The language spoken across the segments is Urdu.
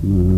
Hmm.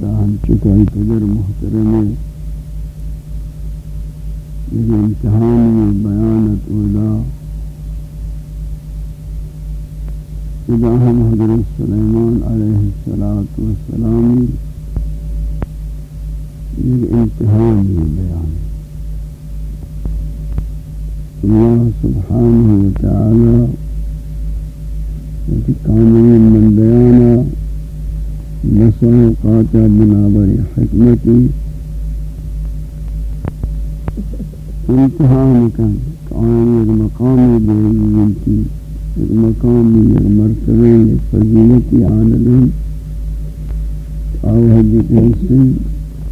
تا ہم چکائی قدر محترم یک امتحانی بیانت اولا. اذا ہم حضرت سلیمان علیہ السلام یک امتحانی بیان. اللہ سبحانہ وتعالی وفي كامل من بيانا مسوقات بنابر حكمتي. امتحان كان كان یک مقامی بینتی یک مقامی یک مرتبه یک فضیلتی آندن آوہدی کیسن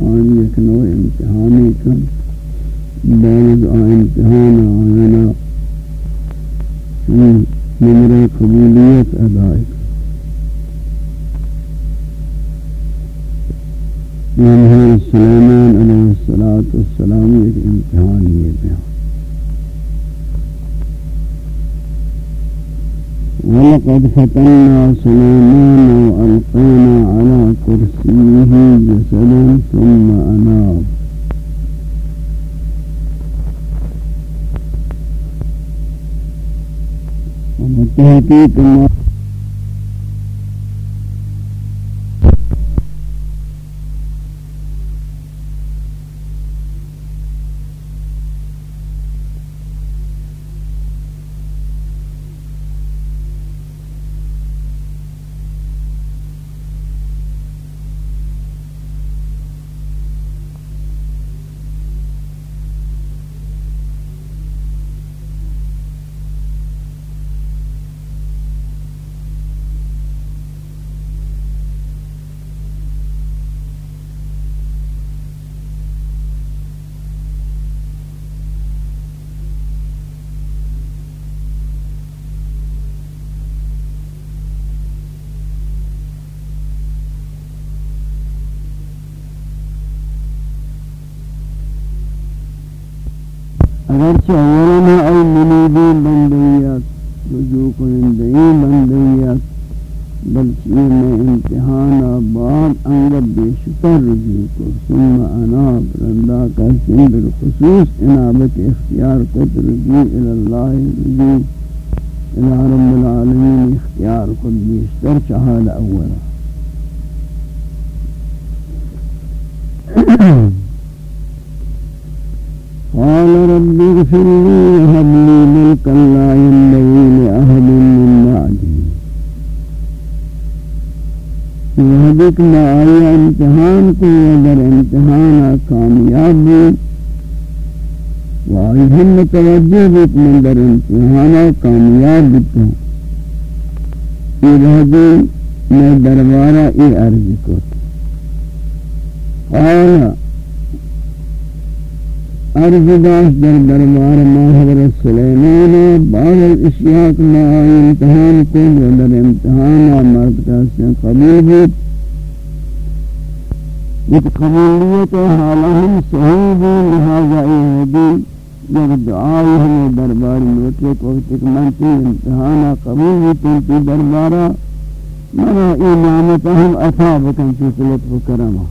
آن یک نوع امتحانی کن بعد آن امتحان آنا نمرہ قبولیت ادائے محمد سلیمان علیہ والسلام ایک امتحان یہ بیان ولقد فتنا سليمان وألقينا على كرسيه جسدا ثم أناب. وبالتحقيق ما اگرچہ اولا ای منیبی بندیات رجوع کنندگی بندیات بلکہ میں امتحان بعد انگب بیشتر رجوع کو ثم اناب رندہ کا سن بالخصوص انابت اختیار کو رجوع الاللہ رجوع الى رب العالمین اختیار کو بیشتر چہال اولا۔ قال رب اغفر لي وهب لي ملكا لا ينبغي لأحد من بعدي. وهدك ما آیا امتحان کو اگر امتحان کامیاب وآئیہن متوجہ بیت من در امتحانا کامیاب بیتا یہ رہدی میں دربارہ قال عرض داش در دربار ما حضرت سلیمان بعض الاشیاء ما امتحان کو در امتحان مرد کا سے قبول بیت یہ قبولیت حالہ ہم صحیح بھی لہذا اے جب دعائی ہمیں دربار لوٹے کو تک منتی امتحانا قبول بھی تنتی دربارا. منا ای نعمت ہم عطا بکن چیز لطف کرما.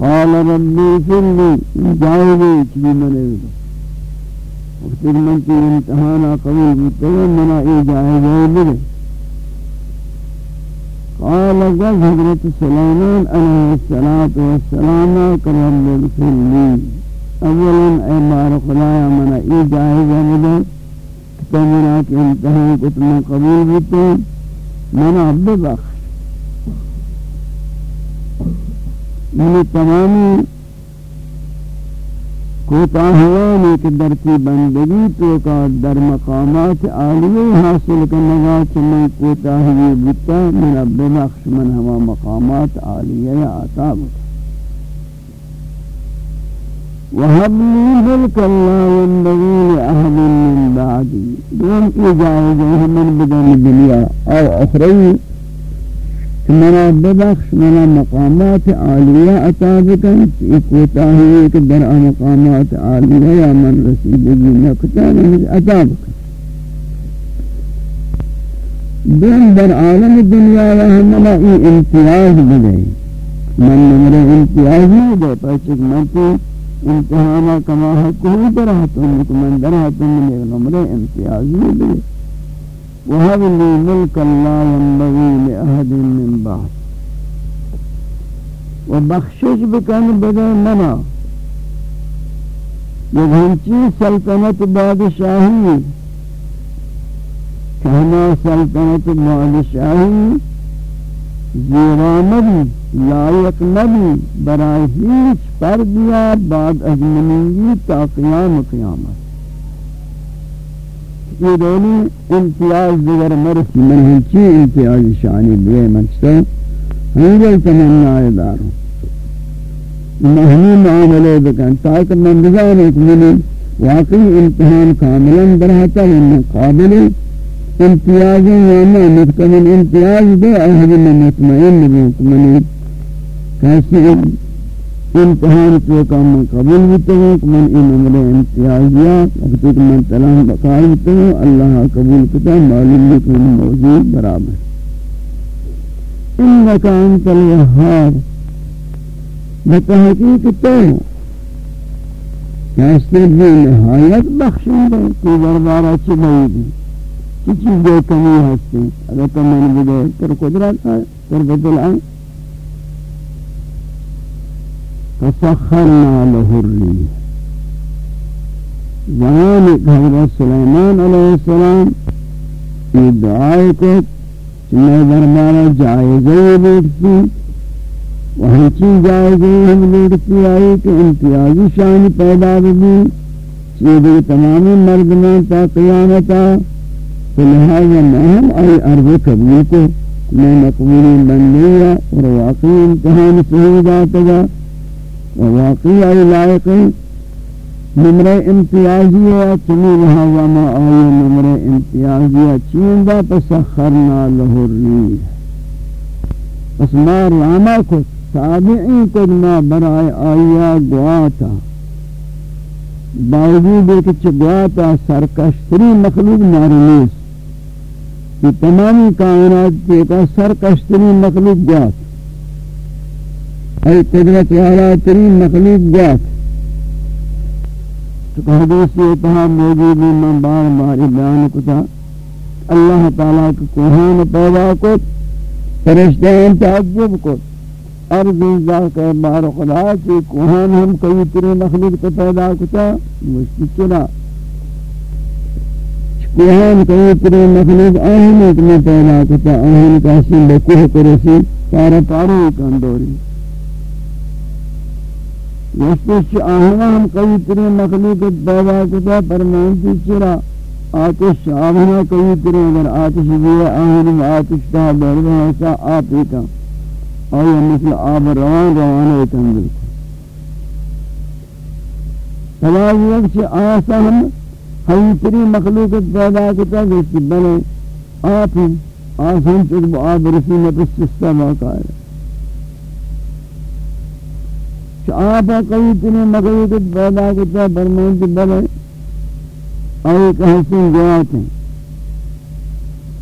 قال ربي كلي جاوبي گئے من منے وقت من کی امتحانا قبول بکتے منا أي جاوبي گئے قال قد حضرة سليمان عليه الصلاة والسلام قال رب اولا أي بار خدایا منا أي جاوبي گئے لگے کہ منا کے امتحان کو تم قبول بکتے منا ببخ منی تمامی کوتا کوتاہوانی کہ درتی بندگی تو کا در مقامات عالیہ حاصل کرنے کرنگا چمن کوتاہوی بیتا منا ببخش من ہوا مقامات عالیہ عطا بکتا وهب لي ملك لا ينبغي لأحد من بعدي دون إجازة من بدن الدنيا أو أخرى منا ببخش منا مقامات عالیہ عطا بکن. عالية أتابكا إكوتا هي كدر مقامات عالية يا من رسیدگی نکتا رسيدگي نكتا أتابكا دون در عالم الدنيا يا همنا إي امتياز بدأي من نمر امتياز نہیں دے پچک منتی امتحانا کما حق ہو در درہتن من درہتن من ایک نمر امتیازی دے وهب لي ملك لا ينبغي لأحد من بعد. وبخشش أن بدأ منا. وغنچی سلطنت بادشاہی. کہنا سلطنت بادشاہی زیرامدی لائق نبی برای هیچ فردیا بعد از تا قیام قیامت. یہ دونی امتیاز دیگر مرسی من ہنچی امتیاز شانی دیئے منچتا ہنگل تمنا دارو مہمی معاملے بکن تاکہ من بزانے کہ من واقعی امتحان کاملا برہتا یعنی من قابلی امتیاز یعنی مطمئن امتیاز دے اہل میں مطمئن بھی من کیسے امتحان کو کام قبول ہوتے ہیں کہ من ان عمر امتیازیات وقت کہ من تلام بقائے ہوتے ہیں اللہ قبول کتا معلوم ہے موجود برابر انکا انت الوہار بتحقیق تو کیسے بھی نہایت بخشن دے کہ دربارہ چلئی دی چیز دے کمی ہستی اگر تو میں نے بدے تر قدرت ہے تر بدل آئے۔ فسخرنا له الريح. زمان حضرت سلیمان علیہ السلام یہ دعائے کو چنہ دربارہ جائزہ بیٹھتی وہی چیز جائزہ ہم بیٹھتی آئی کہ امتیازی شان پیدا بھی چیزیں تمامی مردمان تا قیامتا تو لہذا مہم آئی عرض قبول کو، میں مقبولی بندیا اور واقعی امتحان صحیح آتا و واقعی آئی لائق نمرے امتیازی ہے چمی لہذا ما آئی نمرے امتیازی ہے۔ چیندہ پسخرنا لہو الریح پس ما راما کو تابعی کو ما برائے آیا گواتا باوجود ہے کہ چگواتا سرکشتری مخلوق نارنیس کہ تمامی کائنات کے کا سرکشتری مخلوق گوات ای قدرت والا ترین مخلوق گوات تو حدیث یہ تہا موجود من بار بار بیان کتا اللہ تعالیٰ کے کوہان پیدا کت فرشتین تعجب کت ارض ازدہ کے بار خدا کی کوہان ہم کئی ترین مخلوق پیدا کتا مشکل چلا۔ کوہان کئی تری مخلوق آہنیت میں پیدا کتا آہن کاسی بکوہ کرسی پارا پارا کندوری وشتش آہنا ہم قوی ترین مخلوق پیدا کتا فرمانتی چرا، آتش آہنا قوی ترین اگر آتش دیا آہنا آتش تا بردہ ایسا آپ ہی ایتا آیا مثل آب روان روان ہے ایتا بالکل۔ فلاحی وقت چی آسا ہم قوی ترین مخلوق پیدا کتا گشتی بلے آپ ہی آسان چکب آب رسیمت السستہ واقع ہے۔ کہ آپا قوی تنی مقوی کت پیدا کتا برمانتی بلے آئی کہ حسن جوات ہیں۔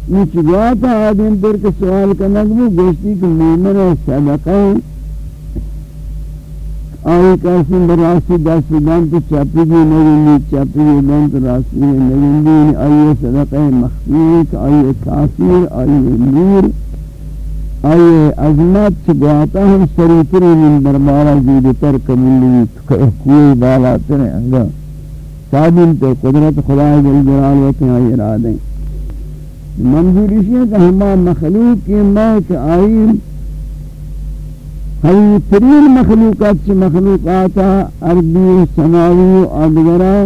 نیچ جوات آدم پر کے سوال کا نقبو گوشتی کہ مومن ہے صدقہ ہے۔ آئی کہ حسن براسی دست دن تو چاپی گی نگندی چاپی گی دن تو راسی نگندی آئی صدقہ مخفیق آئی تاثیر آئی نور۔ آئیے عظمت چگواتا ہم سریتری من بربارا زیدتر کملی کوئی بالا ترے انگا سادن تے قدرت خدا جل جلال وقت آئی ارادیں منظور اسی کہ ہما مخلوق کی موت آئی ہی ترین مخلوقات چی مخلوقاتا عربی سماوی و آدگرہ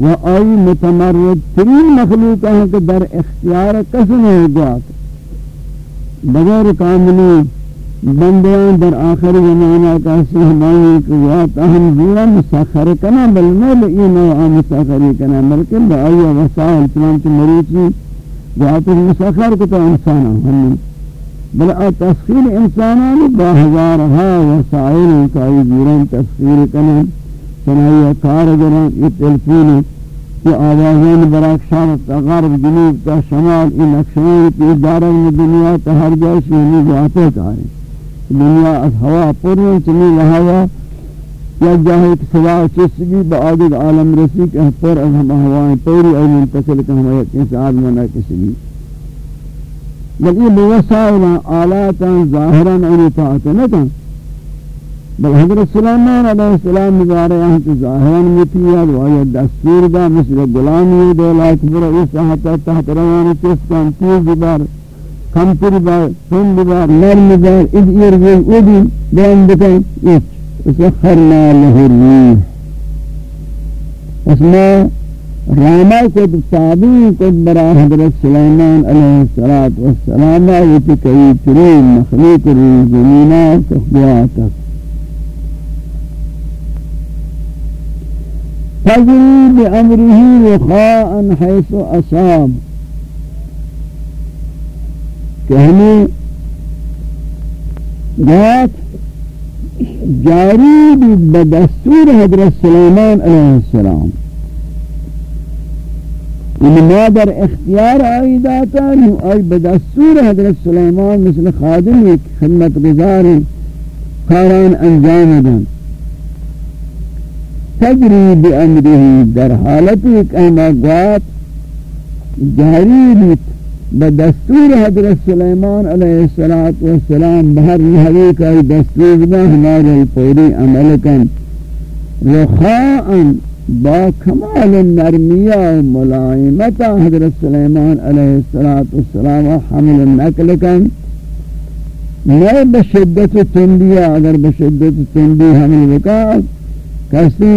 و آئی متمرد ترین مخلوقات کہ در اختیار قسم ہے جاتا بغیر کاملی بندیاں در آخر زمانہ کا سہمائی کہ وات اہم زورا مسخر کنا، بل مل اینا آم مسخری کنا، بلکہ بآئی وسائل، چنانچہ مریچی وات مسخر کتا انسانا ہمیں بل آ تسخیر انسانانی با ہزارہا وسائل کائی زورا تسخیر کنا چنائی کار جران یہ تلفونی کہ آوازین براک شرق تا غرب جنوب تا شمال این نقشوی کی دارن دنیا تا ہر جائے شہنی جاتے کاری دنیا از ہوا پوری چنی لہوا یا جاہے ایک سوا چسگی با آدھگ عالم رسی کہ پر از ہم ہوائیں پوری اور منتصل کہ ہم کسی آدم نہ کسی بھی بل یہ بوسائل آلاتا ظاہران اور اطاعت بل حضرت سلیمان علیہ السلام مزارے ہیں کہ ظاہران متیاد وآیا دستور دا مثل غلامی دولا اکبر اسا حتی تحت روان چسکان تیز بار کمپر بار تند بار نرم بار اذ ارگل ادی بیان بکن اچ اسخرنا له الریح اسما راما کد تابعی کد برا حضرت سلیمان علیہ السلام ویتی کئی ترین مخلوق روی زمینات اخبیاتک تجری بأمره وخاء حيث أصاب. ہمیں ذات جاری بدستور حضرت سلیمان علیہ السلام. ان مادر اختیار آئی داتا آئی بدستور حضرت سلیمان مثل خادم ایک خدمت گزار کاران انجام دن. تجری بأمره در حالت ایک احمقات جاری بیت بدستور حضرت سلیمان علیہ السلام بہر نحوی کا دستور دا ہمارے پوری عمل کن. رخاء با کمال النرمیہ و ملائمتا حضرت سلیمان علیہ السلام حمل نکل کن. نئے بشدت تندیہ اگر بشدت تندی حمل بکات کسی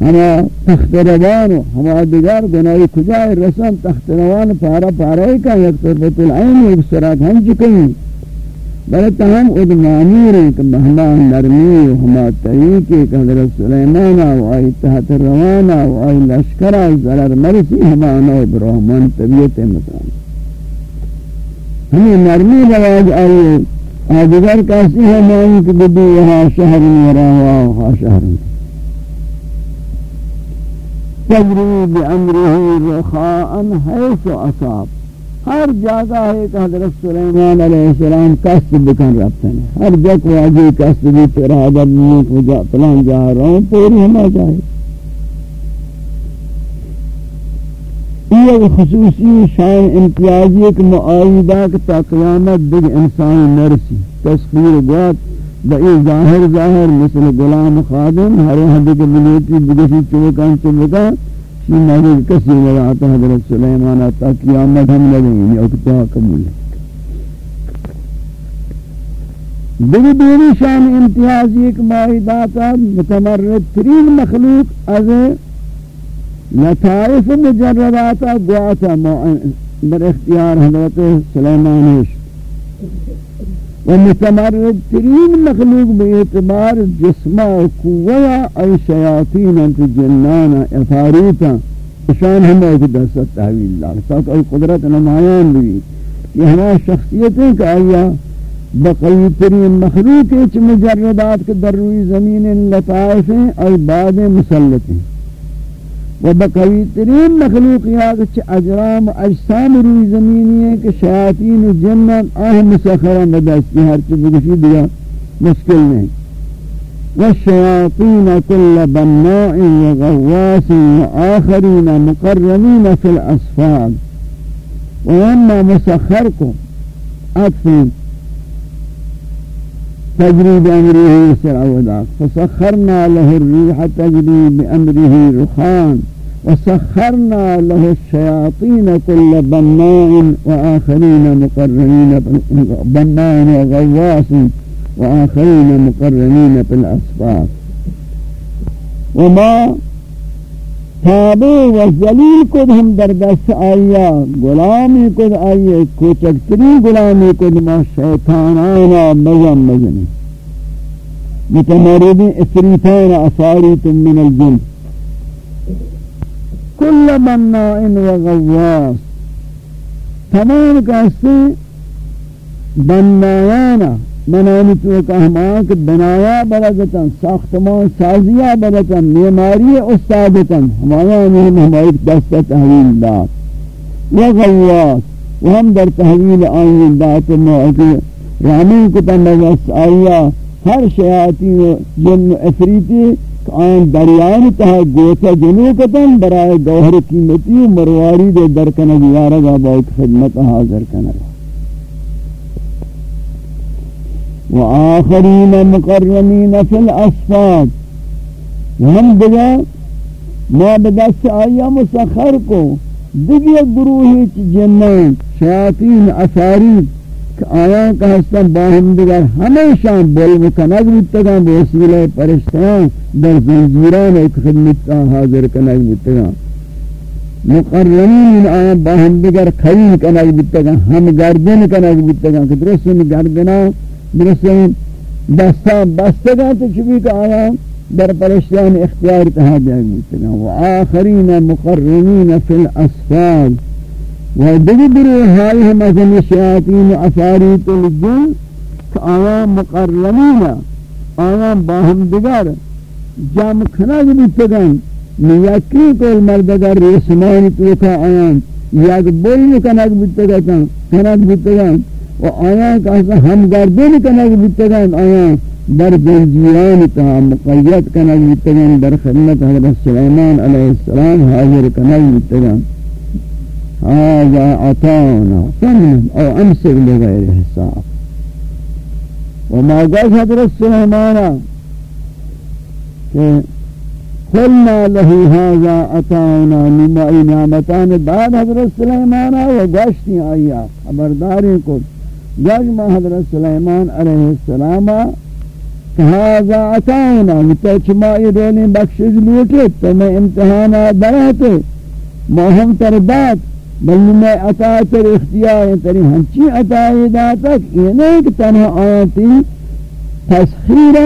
ہما تخت روان و ہما دیگر گناہی کجای رسن تخت روان پارا پارا ہی کن یک طرفت العین یک سرات ہم چکیں بلکہ ہم اد معمور ہیں کہ مہما نرمی و ہما طریقے کہ حضرت سلیمانا و آئی تحت روانا و آئی لشکرہ ضرر مرسی ہما نو برحمان طبیعت مطان ہمیں نرمی رواج آئی آدگر کسی ہے معنی کہ بدی یہاں شہر وراہا وہاں شہر تجری بعمره رخاء حیث اصاب۔ ہر جگہ ہے کہ حضرت سلیمان علیہ السلام قصد بکن ربطن ہے ہر جگہ واجی قصد بھی تیرا عدد نہیں پلان جا رہا ہوں پوری ہمیں جائے۔ یہ خصوصی شان امتیازی ایک معایدہ کہ تا قیامت دیکھ انسان نرسی تسخیر گوات بئی ظاہر ظاہر مثل غلام خادم، ہر حد کے بلیتی بگسی چوکان چوکان شی مہدی کسی وضعات حضرت سلیمان تا قیامت ہم لگیں یعنی اکتوا قبول ہے۔ دیگه دومی شان امتیاز ایک معاہداتا متمرد ترین مخلوق از لطائف مجرداتا گواتا در اختیار حضرت سلیمانش و متمرد ترین مخلوق بے اعتبار جسمہ و قوہ ای شیاطین انت جنانا افاریتا شان ہم ایک دست تحویل اللہ تاکہ ای قدرت نمایان بھی یہ ہمارا شخصیتیں کہ آیا بقوی ترین مخلوق اچ مجردات کے در روی زمین لطائف ہیں ای بعد مسلط. ہیں و بقوی ترین مخلوق یاد چھ اجرام اجسام روی زمینی ہے کہ شیاطین و جنن آہ مسخرہ مدستی ہر چھ بگشی دیا مشکل نہیں والشياطين كل بناء وغواس وآخرين مقرنين في الأسفال وأما مسخركم أطفين تجري بأمره يسر عوداك فسخرنا له الريح تجري بأمره رخان وسخرنا له الشياطين كل بناء وآخرين مقرنين بناء وغواس وآخرين مقرنين في الأسفار وما تابع و ذلیل کد ہم در دست آیا غلامی کد آئیے کوچکتری غلامی کد ما شیطانانا مزم مزنی متمردین اسریتان اصاریت من الجن. کل بنائن و غواس تمام کہستے بنایانا منانی تو کہ ہمان کہ بنایا بلدتن ساختمان سازیا بلدتن میماری استادتن ہمایا انہم ہمائی دست تحویل دات و غواس و ہم در تحویل آئین دات موقع رامین کتا مغس آیا، ہر شیاطی و جن افریتی آن دریان تہا گوتا جنو کتن برای گوھر قیمتی و مرواری دے درکنگ یارگا باید خدمت حاضر کنگا۔ وآخرين مقرمين في الأصفاد وهم دگا ما بدست آیا مسخر کو. دگی گروہی چی جنان، شیاطین اثاری آیا کا ہستن باہم دگر ہمیشہ بول مکنگ بتگا بوسیلہ پرشتیان در زنجیران ایک خدمت حاضر کنگ بتگا مقرمین آیا باہم دگر خیل کنگ بتگا ہم گردن کنگ بتگا کہ درست گردنا درستیم دستان بستگا تو چبی که آیا در پرشتیان اختیار تها دیا گوشتگا و آخرین مقرنین فی الاسفاد و دیگه گروه های هم از شیاطین و افاریت الجن که آیا مقرنین آیا با هم دیگر جمع کنگ بیتگن نیکی کل مردگر ریسمانی تو که آیا یک بولی کنگ بیتگن کنگ بیتگن و آیا کہ ہم گردن کنگ بیتگن آیا در زنجیران تا مقید کنگ بیتگن در خدمت حضرت سلیمان علیہ السلام حاضر کنگ بیتگن هذا عطانا. فمن أو امسك لغير حساب. وما قال حضرت سليمان قلنا له هذا عطانا مما نعمتان بعد حضرت سليمان وقاشتي آيات خبرداري قلت جج ما حضرت سلیمان علیہ السلام هذا عطانا متچما ایدونی بخشش لوٹے تو میں امتحانات برہتے ما ہم ترداد بل میں عطا تر اختیار تری ہنچی عطای داتک یہ نہیں کہ تنہا آیتی تسخیر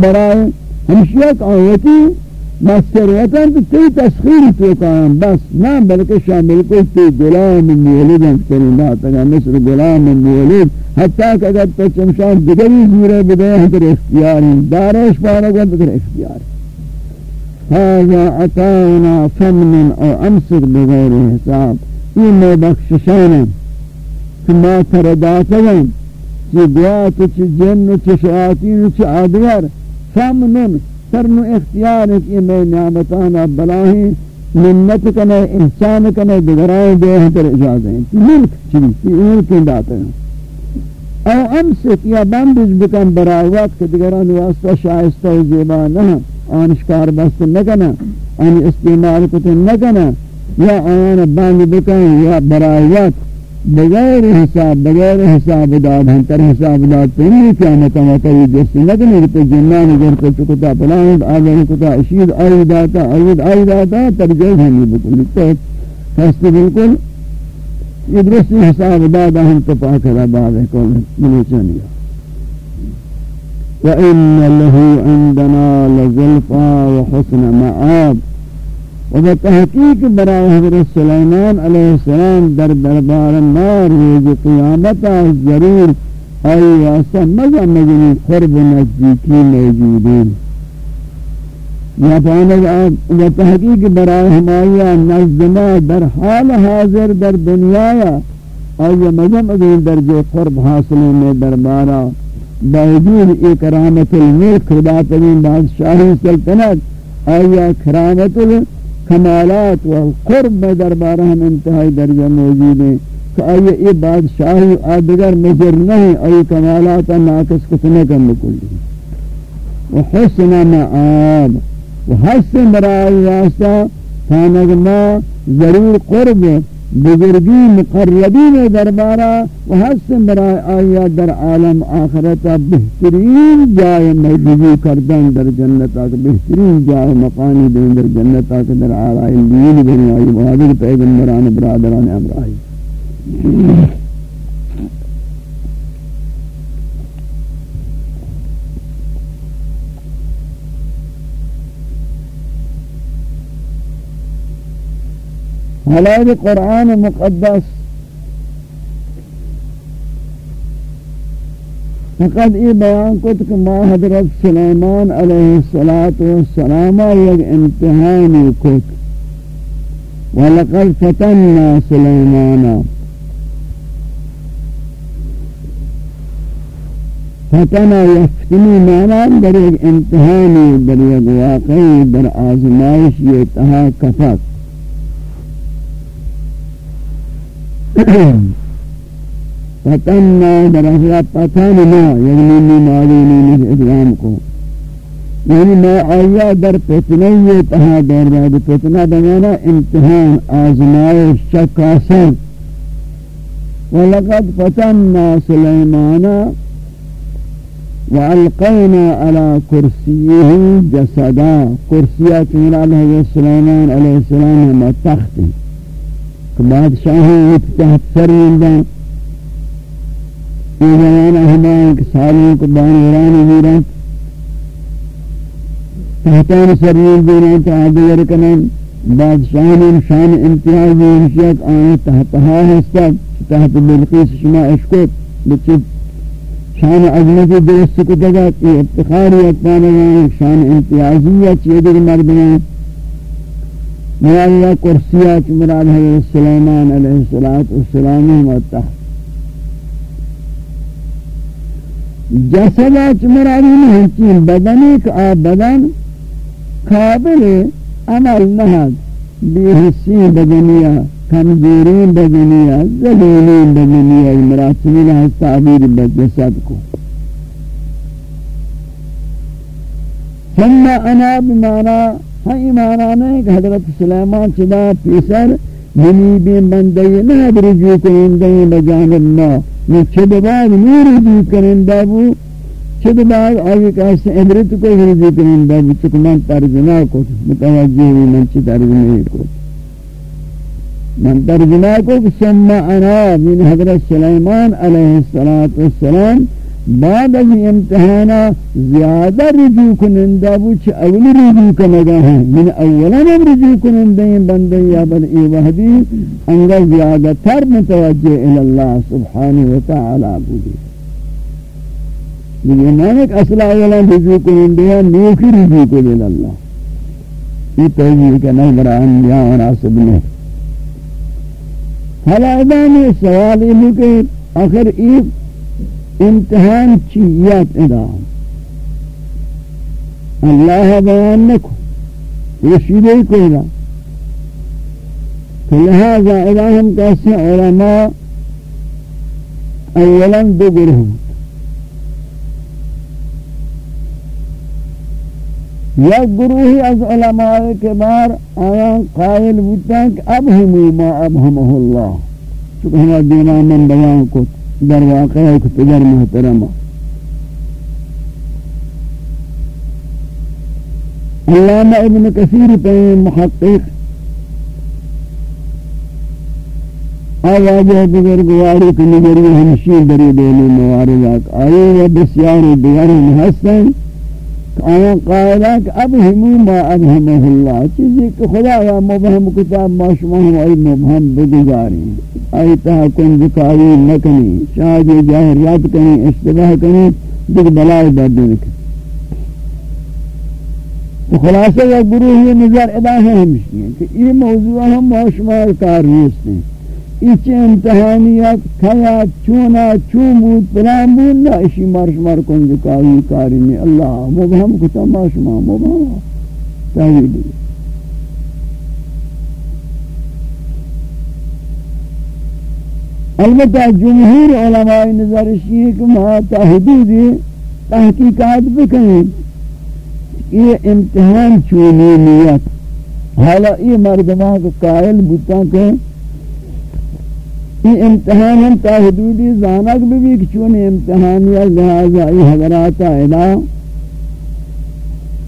برائے ہمشیت آیتی مستریتاً تو تی تسخیر تو کام بس نہ بلکہ شامل کو تی غلام مولد انتری ناتگا مصر غلام مولد حتیٰ کہ اگر تو چمشان دگری زورے بدے ہیں تر اختیاری دارش پارا گا تر اختیاری. هذا عطانا فمن او امسك بغير حساب. یہ میں بخششانا کہ ما ترداتگا چی گوات چی جن چی شیاطین چی آدگر فمنن سرن اختیار کی میں نعمتانا بلاہی منت کنے، احسان کنے، بگرائیں دے ہیں۔ پر اجازیں ملک چلی کی ملک داتے ہیں او امسک یا بندش بکن برای وقت کہ دگران واسطہ شائستہ و زیبا نہ، آنشکار بست نکنا آن استعمال کتن نکنا یا آن بند بکن یا برای وقت بغیر حساب بغیر حساب داد ہم تر حساب داد پہنی قیامت مطلی جس نکنی کہ جنان اگر کو چکتا پلان آگر کتا اشید، آئی داتا، آئی آئی داتا تر جیز ہمی بکلی تو خست بالکل یہ درستی حساب دادا ہم تو پاکر آباد ہے کل ملوچنیا وَإِنَّ لَهُ عِنْدَنَا لَزُلْفَا وَحُسْنَ مَعَابٍ و تحقیق برای حضرت سلیمان علیہ السلام در دربار نار روز قیامتا ضرور آئی آسا مزا مجنی قرب نزدیکی موجودین یعنی یا پانک و تحقیق برای ہمایا نزدما در حال حاضر در دنیا آئی مزا مجنی درجہ قرب حاصل میں دربارا باوجود اکرامت الملک خدا تبین بادشاہی سلطنت آئی کرامت الملک کمالات و قرب دربارہ ہم انتہائی درجہ موجود ہیں کہ آئیے یہ بادشاہی آدگر مجر نہیں، آئیے کمالات ناکس کتنے کا مکلی و حسن معاب، و حسن برائی واسطہ فانگ ضرور قرب بزرگی مقربین دربارہ و حسن برای آیا در عالم آخرتا بہترین جائے محبوبی کردن در جنتا کہ بہترین جائے مقانی دین در جنتا کہ در آرائی دین بنی آئی بہادر پیغمبران برادران امرائی. حلال قرآن مقدس فقط یہ بیان کت کہ ما حضرت سلیمان علیہ السلام یک امتحانی کت وَلَقَدْ فَتَنَّا سُلَيْمَانَ فتنا یفتنی مانا در ایک امتحانی در ایک واقعی در آزمائش یہ تہا کفت پتن در پتن ما یعنی نیماری نیمی ادغام کو یعنی میں آیا در پتنے تہا بعد پتنا بمانا امتحان آزمائش شکاسن ولقد فتنا سليمان وألقينا على كرسيه جسدا. كرسيات من عليه سليمان عليه السلام ما تخته بادشاہوں تحت سرین دیں یہ زمانہ ہمائیں کہ سالوں کو بانیرانی میران تحتان سرین دینیں تو آدھگر کنن بادشاہن شان امتیازی انشیت آنے تحتہا حصہ تحت بلقیس شما اشکت بچی شان عظمت درست کو دگا کہ افتخاری اکبانا شان امتیازیت چیدر مردمان مراد کرسیات مراد ہے سلیمان علیہ الصلوۃ والسلام متح جسدات مراد نہیں چین بدن ایک آ بدن قابل عمل نہ بے حسی بدنیا کمزوری بدنیا ذلیلی بدنیا مراد سے تعبیر جسد کو. ثم أنا بمعنى ہاں ایمانانے کہ حضرت سلیمان چدا پیسر منیبین بندے نہ رجوع کرندے بجانب ما. میں چھد بعد نور رجوع کرندہ بو چھد بعد آگے کہاستے عبرت کو رجوع کرندہ بو چکہ من ترجمہ کو متوجہ ہوئی من چھ ترجمہ کو من ترجمہ کو سمع انا من حضرت سلیمان علیہ السلام بعد از امتحانا زیادہ رجوع کنندہ بوچ اول رجوع کنگا ہے۔ من اولا ہم رجوع کنندہ ہیں بندے یا بل ای وحدی انگا زیادہ تر متوجہ الاللہ سبحانہ وتعالی بودی۔ لیکن مانک اصلا اولا رجوع کنندہ ہیں نیوکی رجوع کن الاللہ یہ توجیہ کا نظر انبیاء و ناصب نے حالا ادامی سوال یہ کہ آخر ایک امتحان چیت ادا اللہ بیان نکو رشیدے کوئی گا کہ لہذا ادا ہم کیسے علماء اولا دو گروہ یک گروہی از علماء کے بار آیان قائل بودتا کہ اب ہمیں ما ابہمہ اللہ چکہ ہمارا دینا من بیان کو در واقع کہ پدر محترمہ علامہ ابن کثیر پہ محقق. آواز دیگر گواری کنی گری ہمشی دری دیلی مواردات آئی و بسیار دیگر محسن آیا قائلہ کہ اب ہمو ما ابہمہ اللہ، چیزی کہ خدا یا مبہم کتاب ما شما ہم آئی مبہم بگزاری آئی تہا کن ذکاری نکنی، شاید جاہریات کنی، اشتباہ کنی، دیکھ بلائی بردن کنی خلاصہ یا گروہ یہ نظر اداہ ہمشی ہیں کہ یہ موضوع ہم ما شما کار ریستے ہیں ایچ امتحانیت کھیا چونا چون بود پلان بود نا اشی مرش مر کن دکاوی کاری نی اللہ مبہم کتا ما شما مبہم تحویلی البتہ جمہور علماء نظر ہے کہ ما تحدیدی تحقیقات بکنیں یہ امتحان چونی نیت حالا یہ مردمان کو قائل بودتا کہ یہ امتحان ہم تا حدودی زانک بھی بھی چون امتحان یا لہذا یہ حضرات آئینا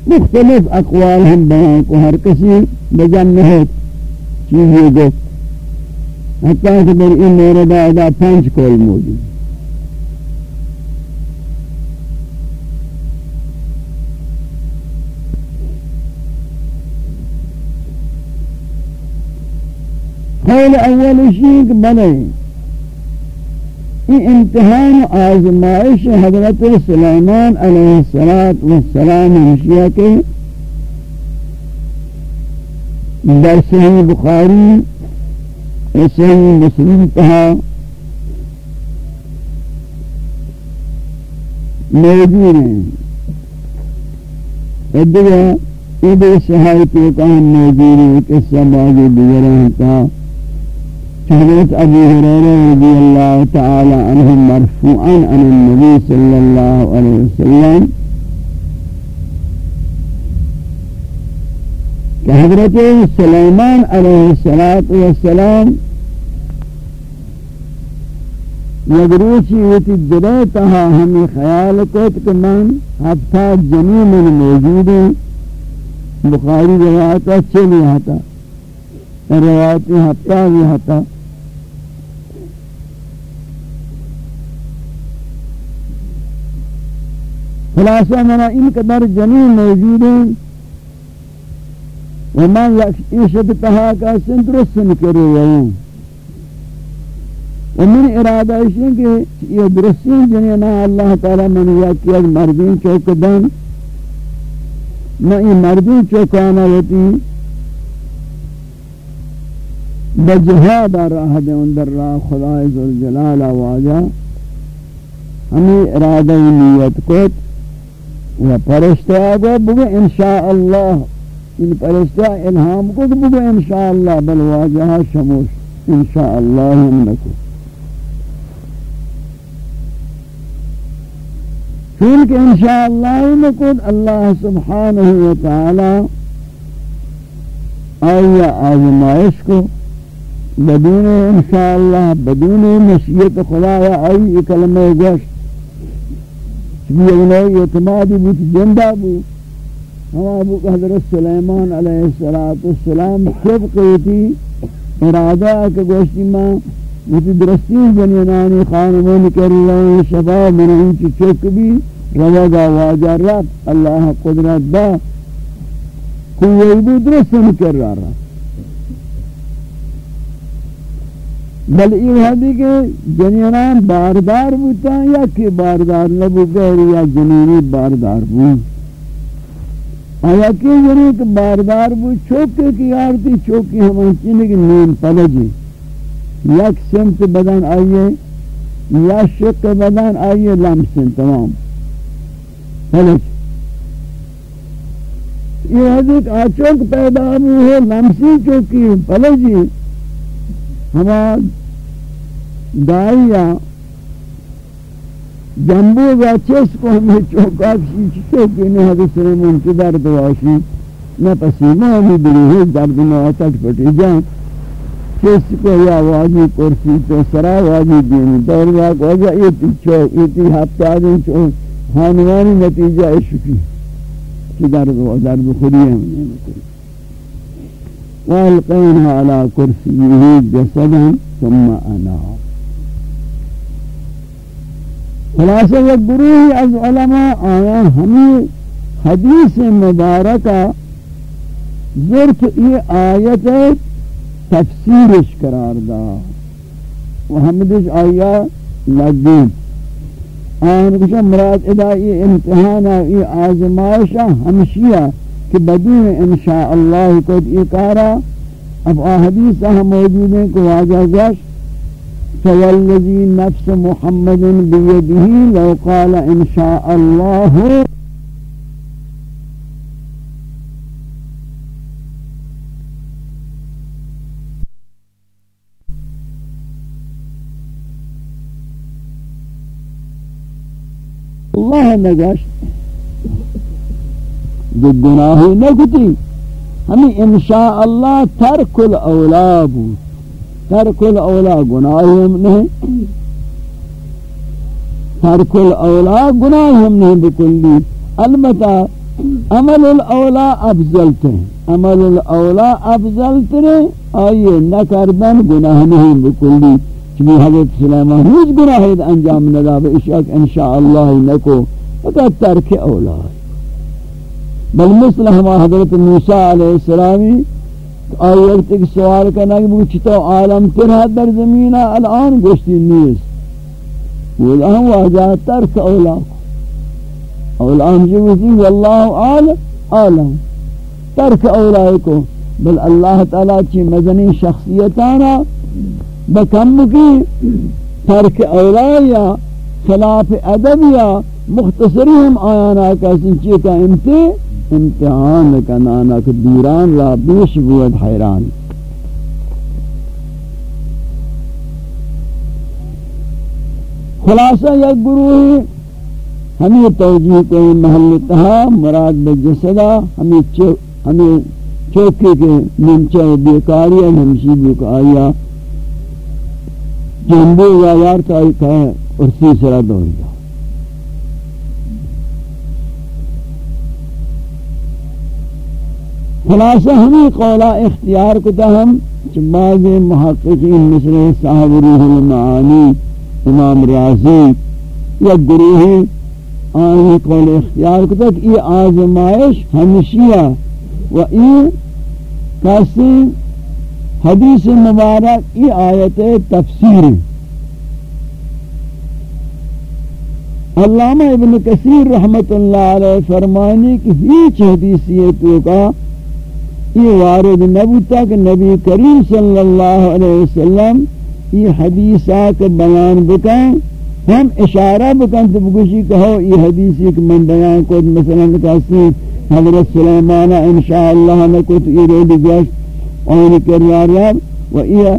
مختلف اقوال ہم بیان کو ہر کسی بجن نہیں چیزی گفت. حتیٰ کہ در این مورد آئیدا پنچ کول موجود. قول اول شیخ بنے یہ امتحان آزمائش حضرت سلیمان علیہ السلام ہمشیہ کے در صحیح بخاری صحیح مسلم کہا موجود ہیں. ادھگا ادھے صحایتوں کا ہم موجود ہیں قصہ باغی دیگر ہیں حضرت ابو هريرة رضي الله تعالى عنه مرفوعا عن النبي صلى الله عليه وسلم. کہ حضرت سلیمان علیہ السلام یگروچی ہوتی دلے تہا ہمیں خیال کوت کہ من ہفتہ جنی من موجود بخاری روایتہ چلی ہتا روایتی ہفتہ بھی خلاصہ منا ان قدر جنین موجود ہیں ومن یشد تہا کا سن سندرست نکرے ہوں ومن ارادہ ہے کہ یہ درستی جنینا اللہ تعالی من یکی از مردین چوکدن نہ یہ مردین چوکانا ہوتی بجہاد راہ دے اندر راہ خدا عزوجلال واجہ ہمیں ارادہ نیت کوت و پرشتہ آگو بگو انشاءاللہ. ان پرشتہ الہام کو تو بگو انشاءاللہ. بل واجہا شموش. انشاءاللہ ہم نکو. چونکہ انشاءاللہ ہم نکو، اللہ سبحانہ وتعالی آیا آزمائش کو، بدون انشاءاللہ، بدون مشیت خدا آئی کلمہ گوشت یہ اعتمادی بود، زندہ بو ہوا ابو حضرت سلیمان علیہ السلام خب قیتی ارادہ کہ گوشتی ماں وتی درستی جنینانی خانمون کر رہے ہیں شفا من انچی چک بھی روگا واجہ رب، اللہ قدرت دا کوئی بھی درستی کر رہا رہا۔ بل یہ ہے کہ جنینان باردار بوتا یا کہ باردار نبو غیر یا جنینی باردار بو آیا کہ جنی کہ باردار بو چوکے کی آرتی چوکی ہمان چینے کی نیم پلجی. یک سمت بدن آئیے یا شک بدن آئیے لمسن تمام. پلج. یہ حضرت آچوک پیدا ہوئے لمسی چوکی، پلجی. ہما دائیا جنبو گا چس کو ہمیں چوکا کسی چوکی نے حضرت سلیمان کی درد واشی نہ پسیمہ ہمیں دلی ہے درد میں آتک پٹی جان. کس کو یا واجی کرسی تو سرا واجی دینی دور واق وجہ یہ پیچھو یہ تی ہفتہ دن چو، حانوانی نتیجہ اشکی کی درد و درد خودی ہم نے مکری وَأَلْقَيْنَا عَلَى كُرْسِيهِ جَسَدًا ثُمَّ أَنَاهُ خلاصہ ایک گروہ از علماء آیا، ہمیں حدیث مبارکہ ذرف یہ آیت تفسیرش قرار دا۔ و حمدش آیا لگین آن کچھ مراد ادائی امتحانا یہ آزمائشہ ہمشیہ کہ بدون انشاءاللہ کت اکارا اب آحدیث ہم موجود ہیں کہ واجہ گشت فوالذي نفس محمد بيده لو قال إن شاء الله. الله نگشت گناہی نکتی ہمیں انشاءاللہ ترک الاولا بود. ترک الاولا گناہ ہم نہیں ترک الاولا گناہ ہم نہیں بکلی. البتہ عمل الاولا افضل تھے عمل الاولا افضل تھے آئیے نہ کردن گناہ نہیں بکلی. چمی حضرت سلیمان ہیچ گناہ انجام ندا بے اشاک انشاءاللہ نکو. فقط ترک اولا بل مثل ہما حضرت موسیٰ علیہ السلامی آئی وقت ایک سوال کرنا کہ وہ چھتا عالم تر ترہ در زمینہ الان گوشتی نیست. وہ الان واجہ ترک اولا. کو الان جو وزی واللہ عالم عالم ترک اولا کو. بل اللہ تعالی چی مدنی شخصیتانا بکم کی ترک اولا یا خلاف ادب یا مختصری ہم آیانا کسی چیتا انتے امتحان کنانا کہ دیران را بیش بود حیران. خلاصہ یک گروہ ہمیں توجیہ کو محل تہا، مراد بجسدہ ہمیں ہمیں چوکے کے منچہ بیکاری ہمشی بیکاریا جنبے یا یار تائی کہا ارسی سرہ دوری خلاصہ ہمیں قولہ اختیار کتا ہم بعض محققین مثل صاحب روح المعانی، امام ریاضی یا گروہ آنی قول اختیار کتا کہ یہ آزمائش ہمشیہ و یہ کسی حدیث مبارک یہ آیت تفسیر علامہ ابن کثیر رحمت اللہ علیہ فرمانے کی ہیچ حدیثیتوں کا یہ وارد نبوتا کہ نبی کریم صلی اللہ علیہ وسلم یہ حدیثات بیان بکن ہم اشارہ بکن تو بگوشی کہو، یہ حدیث ایک من بیان کو مثلا کہتے حضرت سلیمانہ انشاءاللہ نکت یہ ریڈی گشت، آنی کر و یہ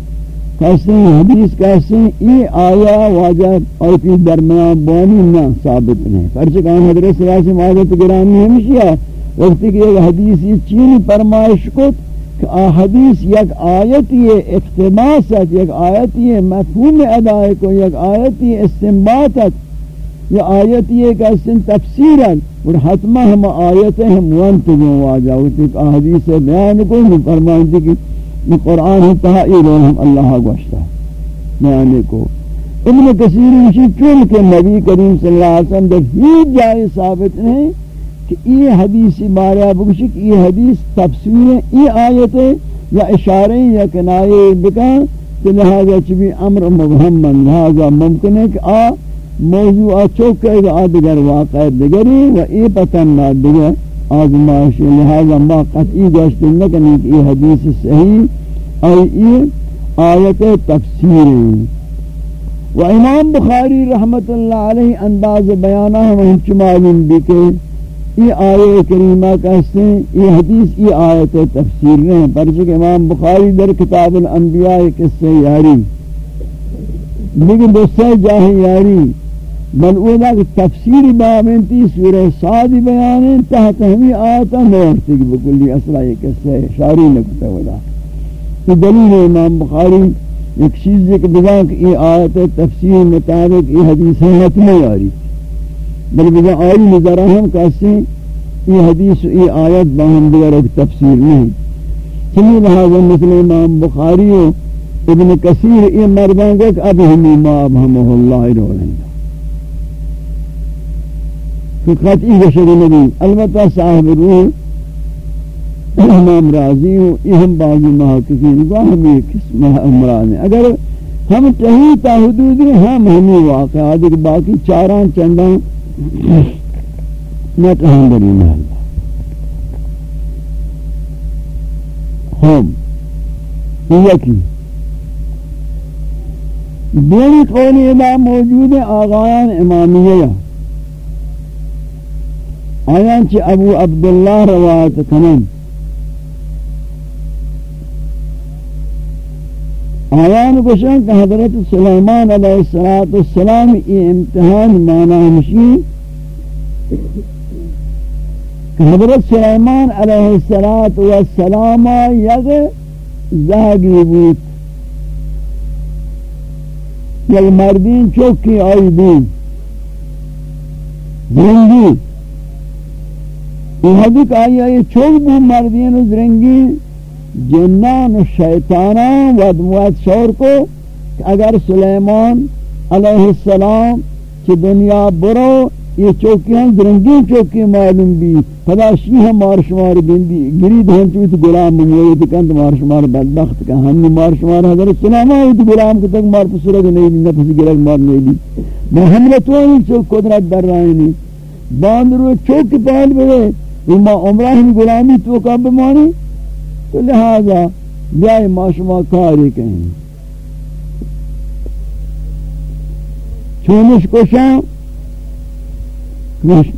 کہتے ہیں حدیث کہتے ہیں یہ آیا واجہ اور کی درمیان بانی نہ ثابت نہیں۔ پرچکان حضرت صلی اللہ علیہ وسلم آگت گرامی ہمشی ہے وقتی کہ ایک حدیث یہ چینی فرمائش کت کہ آ حدیث یک آیت یہ اقتباست یک آیت یہ مفہوم ادائے کو، یک آیت یہ استنباطت یہ آیت یہ کہ اسن تفسیرت اور حتمہ ہم آیتیں ہم وانتگوں واجہ ہوتی کہ حدیث بیان کو ہم فرمائیں تھی کہ قرآن تحائیل ہم اللہ گوشتا بیانے کو۔ ابن کثیر اسی چونکہ نبی کریم صلی اللہ علیہ وسلم جب ہی جائے ثابت نہیں کہ یہ حدیث بارہ بکشک یہ حدیث تفسیر یہ آیت یا اشارے یا کنائے بکن کہ لہذا چبی امر مبہم من لہذا ممکن ہے کہ آ موضوع چوکے گا آدگر واقع دگری و ای پتن نا دگر آزمائش لہذا ما قطعی گوشت نکنی کہ یہ حدیث صحیح اور یہ آیت تفسیر و امام بخاری رحمت اللہ علیہ انداز بیانہ ہم ہم بھی کہ یہ آیے کریمہ کہتے ہیں یہ حدیث، یہ آیت تفسیر رہے پرچک امام بخاری در کتاب الانبیاء قصہ یاری۔ لیکن دوسرے جاہ یاری بل اولا کہ تفسیر بابنتی سورہ سادی بیانے، تحت ہمیں آیتا نورتی کی بکلی اصلہ یہ قصہ شاری نکتا اولا یہ دلیل امام بخاری، ایک چیز ایک بگا کہ یہ آیت تفسیر مطابق یہ حدیث حمت نہیں آ رہی بل بگا آئی نظرہ ہم کہتے ہیں، یہ حدیث یہ آیت باہم دیگر ایک تفسیر نہیں۔ چلی لہذا مثل امام بخاری و ابن کثیر، یہ مردان کہ اب ہمی ما ابہمہ اللہ رو لنگا کہ قطعی گشد نبی، البتہ صاحب روح امام راضی ہوں یہ ہم بعضی محققین کو ہم یہ قسم امران ہیں۔ اگر ہم تہی تا حدودی ہم ہمیں واقعات کہ باقی چاران چندان مطعم dari mahal خوب یکی دیگری قول امام موجود آقایان امامیه آیان چه أبو عبدالله روایت کنند آیان گوشن کہ حضرت سلیمان علیہ السلام یہ امتحان مانا ہمشی کہ حضرت سلیمان علیہ السلام یک زہگی بود. یک مردین چوکی آئی بود زرنگی. یہ حدیق آئی آئی چوک بود مردین زرنگی. جنان و شیطانان و ادموات شور کو کہ اگر سلیمان علیہ السلام کی دنیا برو، یہ چوکی ہیں درنگی چوکی معلوم بھی پدا شیح مارشمار گندی گرید ہم چویت گلام بمویت کند مارشمار بدبخت کا، ہم مارشمار حضرت سلام آئیت گلام کو تک مار پسرگ نہیں دی نفس گرگ مار نہیں دی۔ میں محمد تو ہی چوک قدرت در رہے نہیں باند رو چوک پہل بگے وما عمرہ ہم گلامی تو کب بمانی تو لہذا بیائی ماشما کاری کہیں۔ چونش کشاں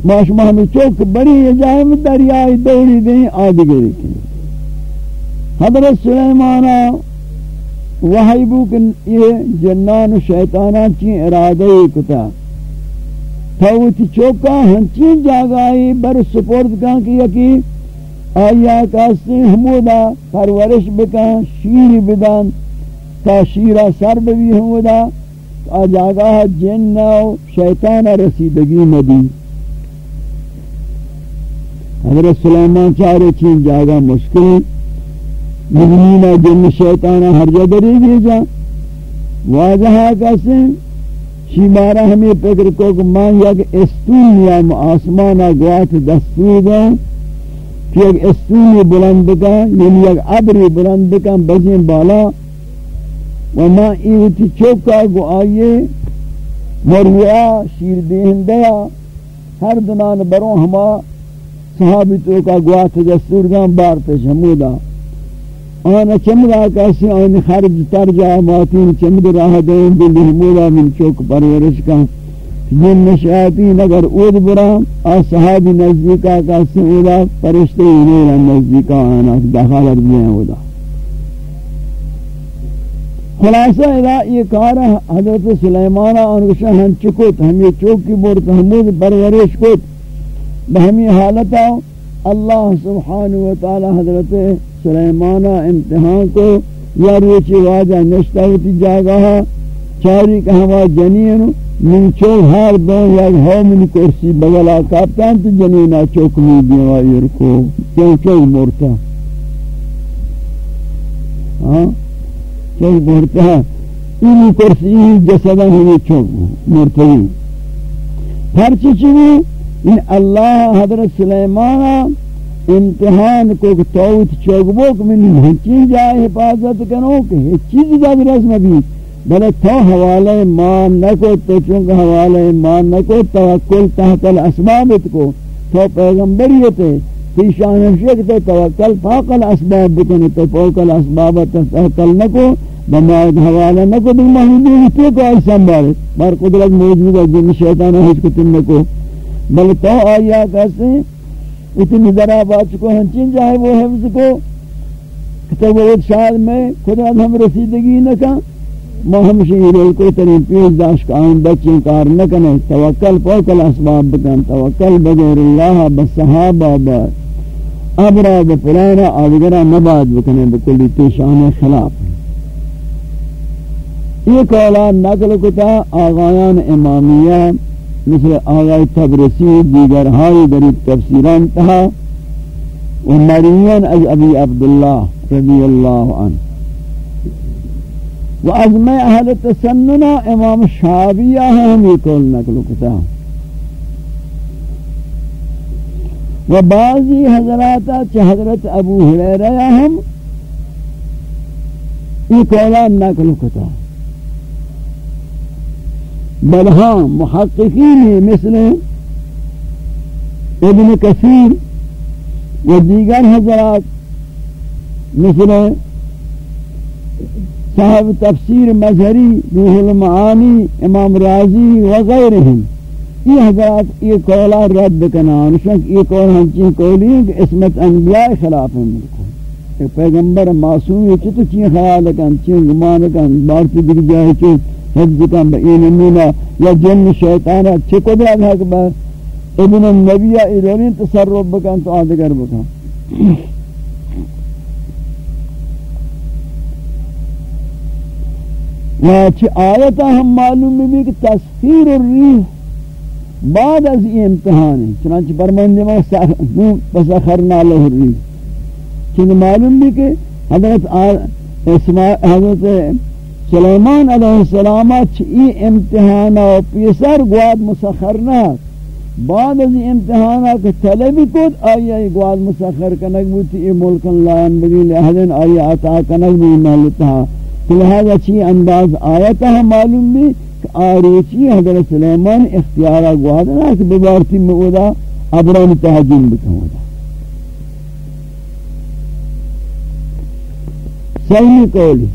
ماشما ہمیں چوک بڑی جائے میں دریائی دوڑی دیں آدھگری کہیں۔ حضرت سلیمانہ وحی بو کہ یہ جنان و شیطانہ چین ارادہ کتا۔ تھوتی چوکا ہنچین جاگائی، بر سپورت کہاں کی یکی آیا کسی ہمودا پرورش بکن، شیر بدن، تا شیرہ سر ببی ہمودا آ جاگاہ جن و شیطان رسیدگی مدی حضرت سلیمان چارے چین جاگا مشکل مدنین جن شیطان ہر جا دری گی جا واضح کسی شیمارا ہمیں پکر کو کہ مان یک استون یا آسمانا گوات دستور دیں کہ ایک استونی بلند کا یعنی ایک عبری بلند کا بزین بالا. و وما ایوتی چوکا گو آئیے مروعا شیر دیہندیا ہر دنان برو ہما صحابی توکا گوات جسور گام بار پیش حمودا آنا چمدا کسی آنی خرج ترجا ماتین چمد راہ دیں دلی حمودا من چوک پرورش کا جن نشیاطین اگر اود برا اصحاب نزدیکا کا سعودا فرشتے انہیں نزدیکا آنا دخالت بھی ہیں اودا خلاصہ اذا یہ کار حضرت سلیمانہ انگشہ ہم چکوت ہمیں چوک کی بورت حمود پرورش کوت بہمی حالتا اللہ سبحانہ وتعالی حضرت سلیمانہ امتحان کو یا روچی واجہ نشتہ ہوتی جاگاہا چاری کہ ہوا جنین من چوک ہر دون یا ہو کرسی بغلا کاپتان تو جنینا چوک می دیوا یرکو چوک چوک مرتا. ہاں چوک مرتا. این کرسی جسدہ ہمیں چوک مرتا ہر چیچی ان اللہ حضرت سلیمان امتحان کو توت چوک بوک، من ہنچین جائے حفاظت کنو کہ چیز دا بھی رسم بھی بلے تو حوالے مان نکو تو چونکہ حوالے مان نکو توکل تحت الاسبابت کو تو پیغمبریت ہے تی شان شک تو توکل فوق الاسباب بکنے تو فوق الاسبابت توکل نکو بمائد حوالے نکو دل محمدی تو کو آئی سنبھالے بار قدرت موجود ہے جن شیطان حج کو تم نکو بلے تو آیا کہتے ہیں اتنی ذرا بات کو ہنچین جائے وہ حفظ کو کہ تو وہ شاید میں خدا ہم رسیدگی نہ کہاں ما ہمشی یہ کوئی ترین پیش داشت کہ آئین بچیں کار نہ کنے توکل پوکل اسباب بکن. توکل بغیر اللہ بصحابہ با ابرا بپلانا آدگرہ مباد بکنے بکلی تیشان خلاف. یہ قولات نقل کتا آغایان امامیہ مثل آغای تبرسی دیگر ہائی دری تفسیران تہا و مریین از ابی عبداللہ رضی اللہ عنہ و از میں اہل تسننا امام شعبیہ ہم یہ قول نقل کتا۔ و بعضی حضراتا چھ حضرت ابو حریرہ ہم یہ قولان نقل کتا۔ بل ہاں محققین مثل ابن کثیر و دیگر حضرات مثل صاحب تفسیر مظہری روح المعانی، امام راضی وغیرہم یہ حضرات یہ قولا رد کنان شک یہ قول ہنچین قولی ہیں کہ اسمت انبیاء خلاف ہیں۔ ملکو ایک پیغمبر معصوم ہے چھتو چین خیال کن، چین گمان کن بارتی دیکھ جائے چین حفظ کن بئین نمونہ، یا جن شیطانہ چھے قدرت حق بار ابن النبیہ ایدونین تصرف بکن تو آدگر بکن۔ چھ آیتا ہم معلوم بھی کہ تسخیر الریح بعد از یہ امتحان ہے، چنانچہ برمندے میں بسخرنا لہ الریح۔ چنانچہ معلوم بھی کہ حضرت حضرت سلیمان علیہ السلام چی امتحانا و پیسر گواد مسخر نہ بعد از امتحانا کہ طلبی کود آئی آئی گواد مسخر کنک بوتی ای ملکن لائن بگی لہذن آئی عطا کنک بھی محلتها لہذا چی انداز آیتا ہم معلوم بھی کہ آریچی حضرت سلیمان اختیارا گواد نہ کہ ببارتی میں اودا عبران تحجیم بکن اودا صحیح قولی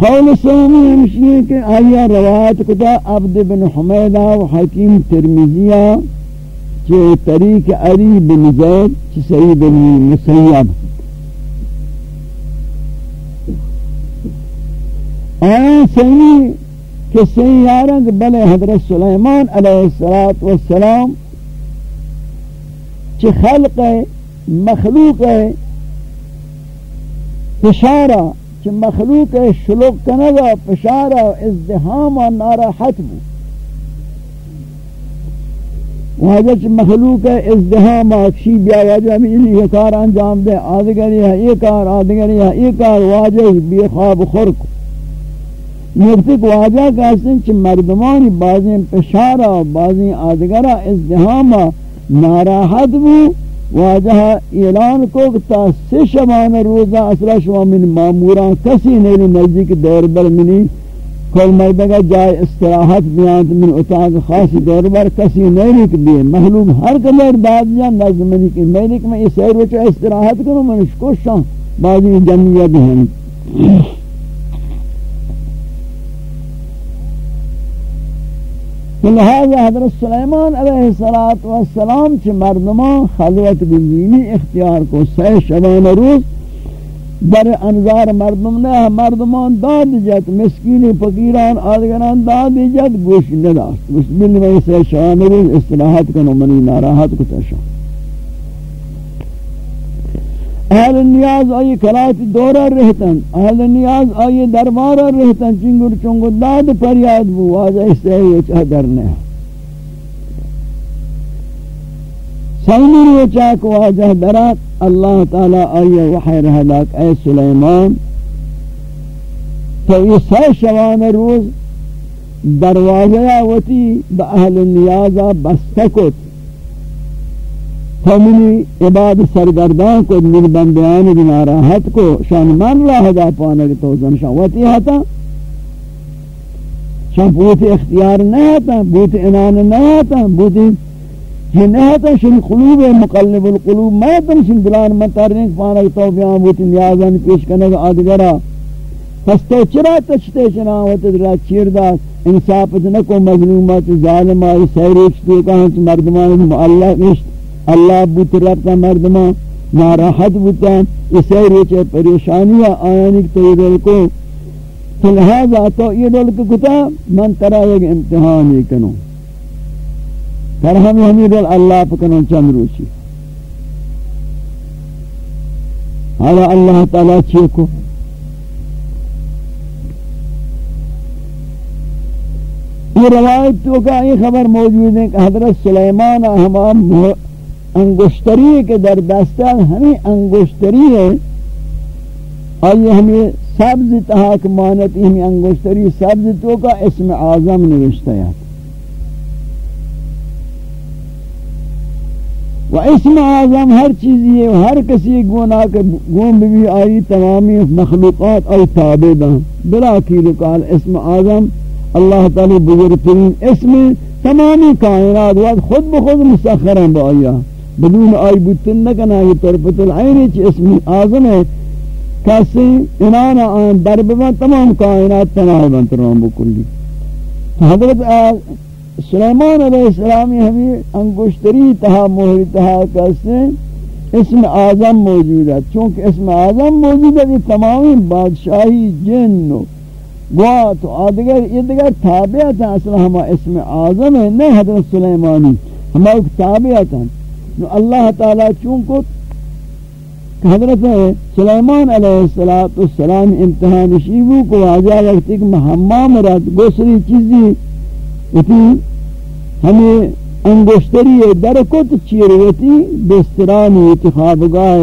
قول سومی ہمشی ہے کہ آیا روایت کتا عبد بن حمیدہ و حکیم ترمیزیہ چے طریق علی بن زید چے سعید بن مسیب. آیا صحیح کہ صحیح آرنگ بلے حضرت سلیمان علیہ السلام چے خلق ہے مخلوق اشارہ کہ مخلوق ہے شلوک کنگا پشارا ازدحام و ناراحت بو. واجہ چھ مخلوق ہے ازدحام اکشی بیا واجہ میں یہ کار انجام دے آدگری ہے، یہ کار آدگری ہے، یہ کار، واجہ بے خواب خورک نکتے واجہ کہتے چھ مردمانی بازیں پشارا بازیں آدگرہ ازدحام ناراحت بو، واجہ اعلان کو تا سی شبان روزہ اسرا شما من ماموران کسی نہیں نزدیک دور بر منی، کل مردگا جائے استراحت بیانت، من اتاق خاصی دور بر کسی نہیں رک بھی محلوم ہر کلر داد جان نظم منی کی میں لکھ میں اس سیر وچا استراحت کروں من شکوشاں بعضی جنیہ بھی ہیں لہذا حضرت سلیمان علیہ السلام چھ مردمان خلوت بزینی اختیار کو سی شبان روز در انظار مردم نے مردمان داد جت مسکین فقیران، آدگران داد جت گوش نداشت. گوش بلی میں سی شبان روز اصلاحات کنو منی ناراحت کتا تشان اہل نیاز آئی کلات دورہ رہتن، اہل نیاز آئی دربارہ رہتن چنگر چنگر داد پر یاد بو واضح سے یہ چاہ درنے سلمی یہ چاہ کو واضح درات، اللہ تعالی آئی وحی رہلاک اے سلیمان۔ تو یہ سی شوان روز دروازہ وتی با اہل نیازہ بستکت فمنی عباد سرگردان کو من بندیان بھی ناراحت کو شان من راہ دا پانے تو زن شاوتی ہتا۔ شان بوت اختیار نہ ہتا، بوت انان نہ ہتا، بوت یہ نہ ہتا شن قلوب مقلب القلوب ما تم شن دلان من مترن پانے تو بیان بوت نیازن پیش کرنے کا ادگرا پس تو چرا تچتے چنا ہوتے درا چیر دا، انصاف نہ کو مظلومات ظالمہ سیرچ تو کہاں مردمان، اللہ نشت۔ اللہ بوت ربتا مردمان ناراحت بوتا اسے ریچے پریشانیاں آیانی تو یہ دل کو تو لہذا تو یہ دل کو کتا، من ترا ایک امتحان ہی کنو۔ پر ہم ہمیں دل اللہ پکنوں چند روچی حالا اللہ تعالیٰ چیکو یہ روایت تو کا یہ خبر موجود ہے کہ حضرت سلیمان ہمام انگشتری کے در دستہ ہمیں انگشتری ہے۔ آئیے ہمیں سبز تحاک مانتی یعنی ہمیں انگشتری سبز تو کا اسم اعظم نوشتہ ہے۔ و اسم اعظم ہر چیز یہ ہر کسی گونا کے گون بھی آئی، تمامی مخلوقات اور تابع دان بلا کی لکال اسم اعظم، اللہ تعالی بزرگترین اسم، تمامی کائنات، خود بخود مسخر ہیں با آیا بدون آئی بودتن نکنا یہ طرفت العین چی اسم آزم ہے. کسی انانا آن در ببن تمام کائنات تناہ بنتران بکلی. حضرت سلیمان علیہ السلامی ہمیں انگوشتری تہا مہری تہا کسی اسم آزم موجود ہے. چونکہ اسم آزم موجود ہے یہ تمامی بادشاہی جن گوا تو آدگر یہ دیگر تابعت ہیں اصلا ہما اسم اعظم ہے نہیں حضرت سلیمانی، ہما ایک تابعت ہیں نو اللہ تعالی چونکو کہ حضرت سلیمان علیہ السلام امتحان شیبو کو واجہ وقتی کہ محمام رات گوسری چیزی اتی ہمیں انگوشتری درکت چیروتی بسترانی اتخابگاہ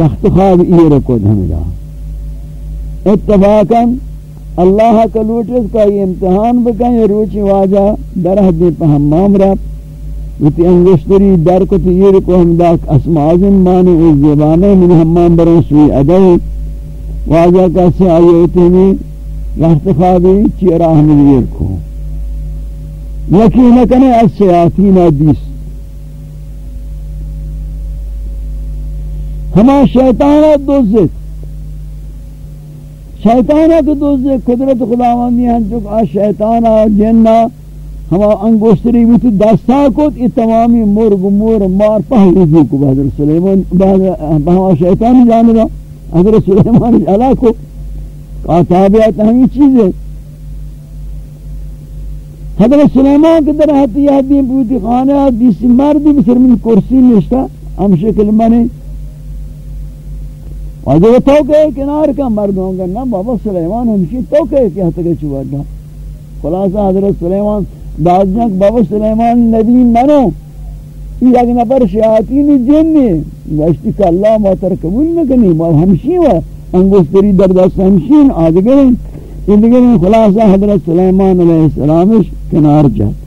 رختخاب ایرکت ہمیں دا۔ اتفاقاً اللہ کا لوٹس کا یہ امتحان بکن، یہ روچی واجہ درہ دے پہ ہمام رب وتی انگشتری در کو تیر کو ہم داک اسمازم مانے اس زبانے من ہمام برن سوی ادائی. واجہ کا سے آئیتی میں رحت خوابی چیرا ہم دیر کو. یقین کنے از سیاتین دیس ہما شیطانہ دوزت شیطانہ کے دوست قدرت خداوندی ہیں، جو آ شیطانہ جنہ ہما انگوشتری بھی دستا کو یہ تمامی مرگ مور مار پہلی جو کو حضرت سلیمان بہما شیطان جانبا حضرت سلیمان علا کو۔ کہا تابعات ہمیں چیز ہے۔ حضرت سلیمان کے در حتی یادی بودی خانہ دیسی مردی بسر من کرسی نشتا، ہم شکل منی۔ اور جو تو کہ کنار کا مرد ہوں گا نا بابا سلیمان ہمشی تو کہ کیا تک چوا گا خلاصہ حضرت سلیمان دازنک بابا سلیمان نبی منو یہ اگر نفر شیاطین جنی وشتی کہ اللہ ماتر قبول نکنی بابا ہمشی و انگوستری در دست ہمشین آدگرین. یہ دیگر خلاصہ حضرت سلیمان علیہ السلامش کنار جات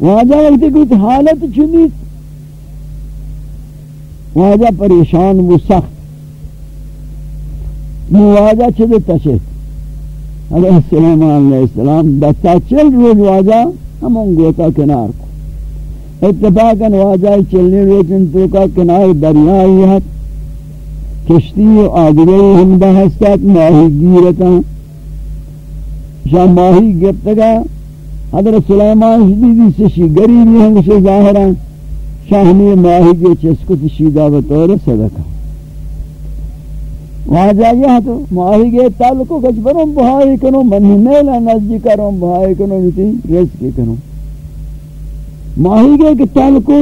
واجہ وقت کی حالت چنی واجہ پریشان و سخت. واجہ چھتے تشت علیہ السلام علیہ السلام، دستا چل روز واجہ ہم انگوتا کنار کو۔ اتفاقا واجہ چلنے روچن تو کا کنار دریائی ہے۔ کشتی و آگرے ہم دا ماہی گیرتا۔ شاہ ماہی گرتگا حضرت سلیمان حدیدی سے شی گریبی ہیں۔ گوشے ظاہران شاہمی ماہی کے چسکت شیدہ بطور صدقہ۔ وہاں جائیے تو ماہی کے تعلقو کچھ بروں بہائی کنو منہ نیلہ نزدی کروں بہائی کنو جتی رزقی کنو ماہی کے تعلقو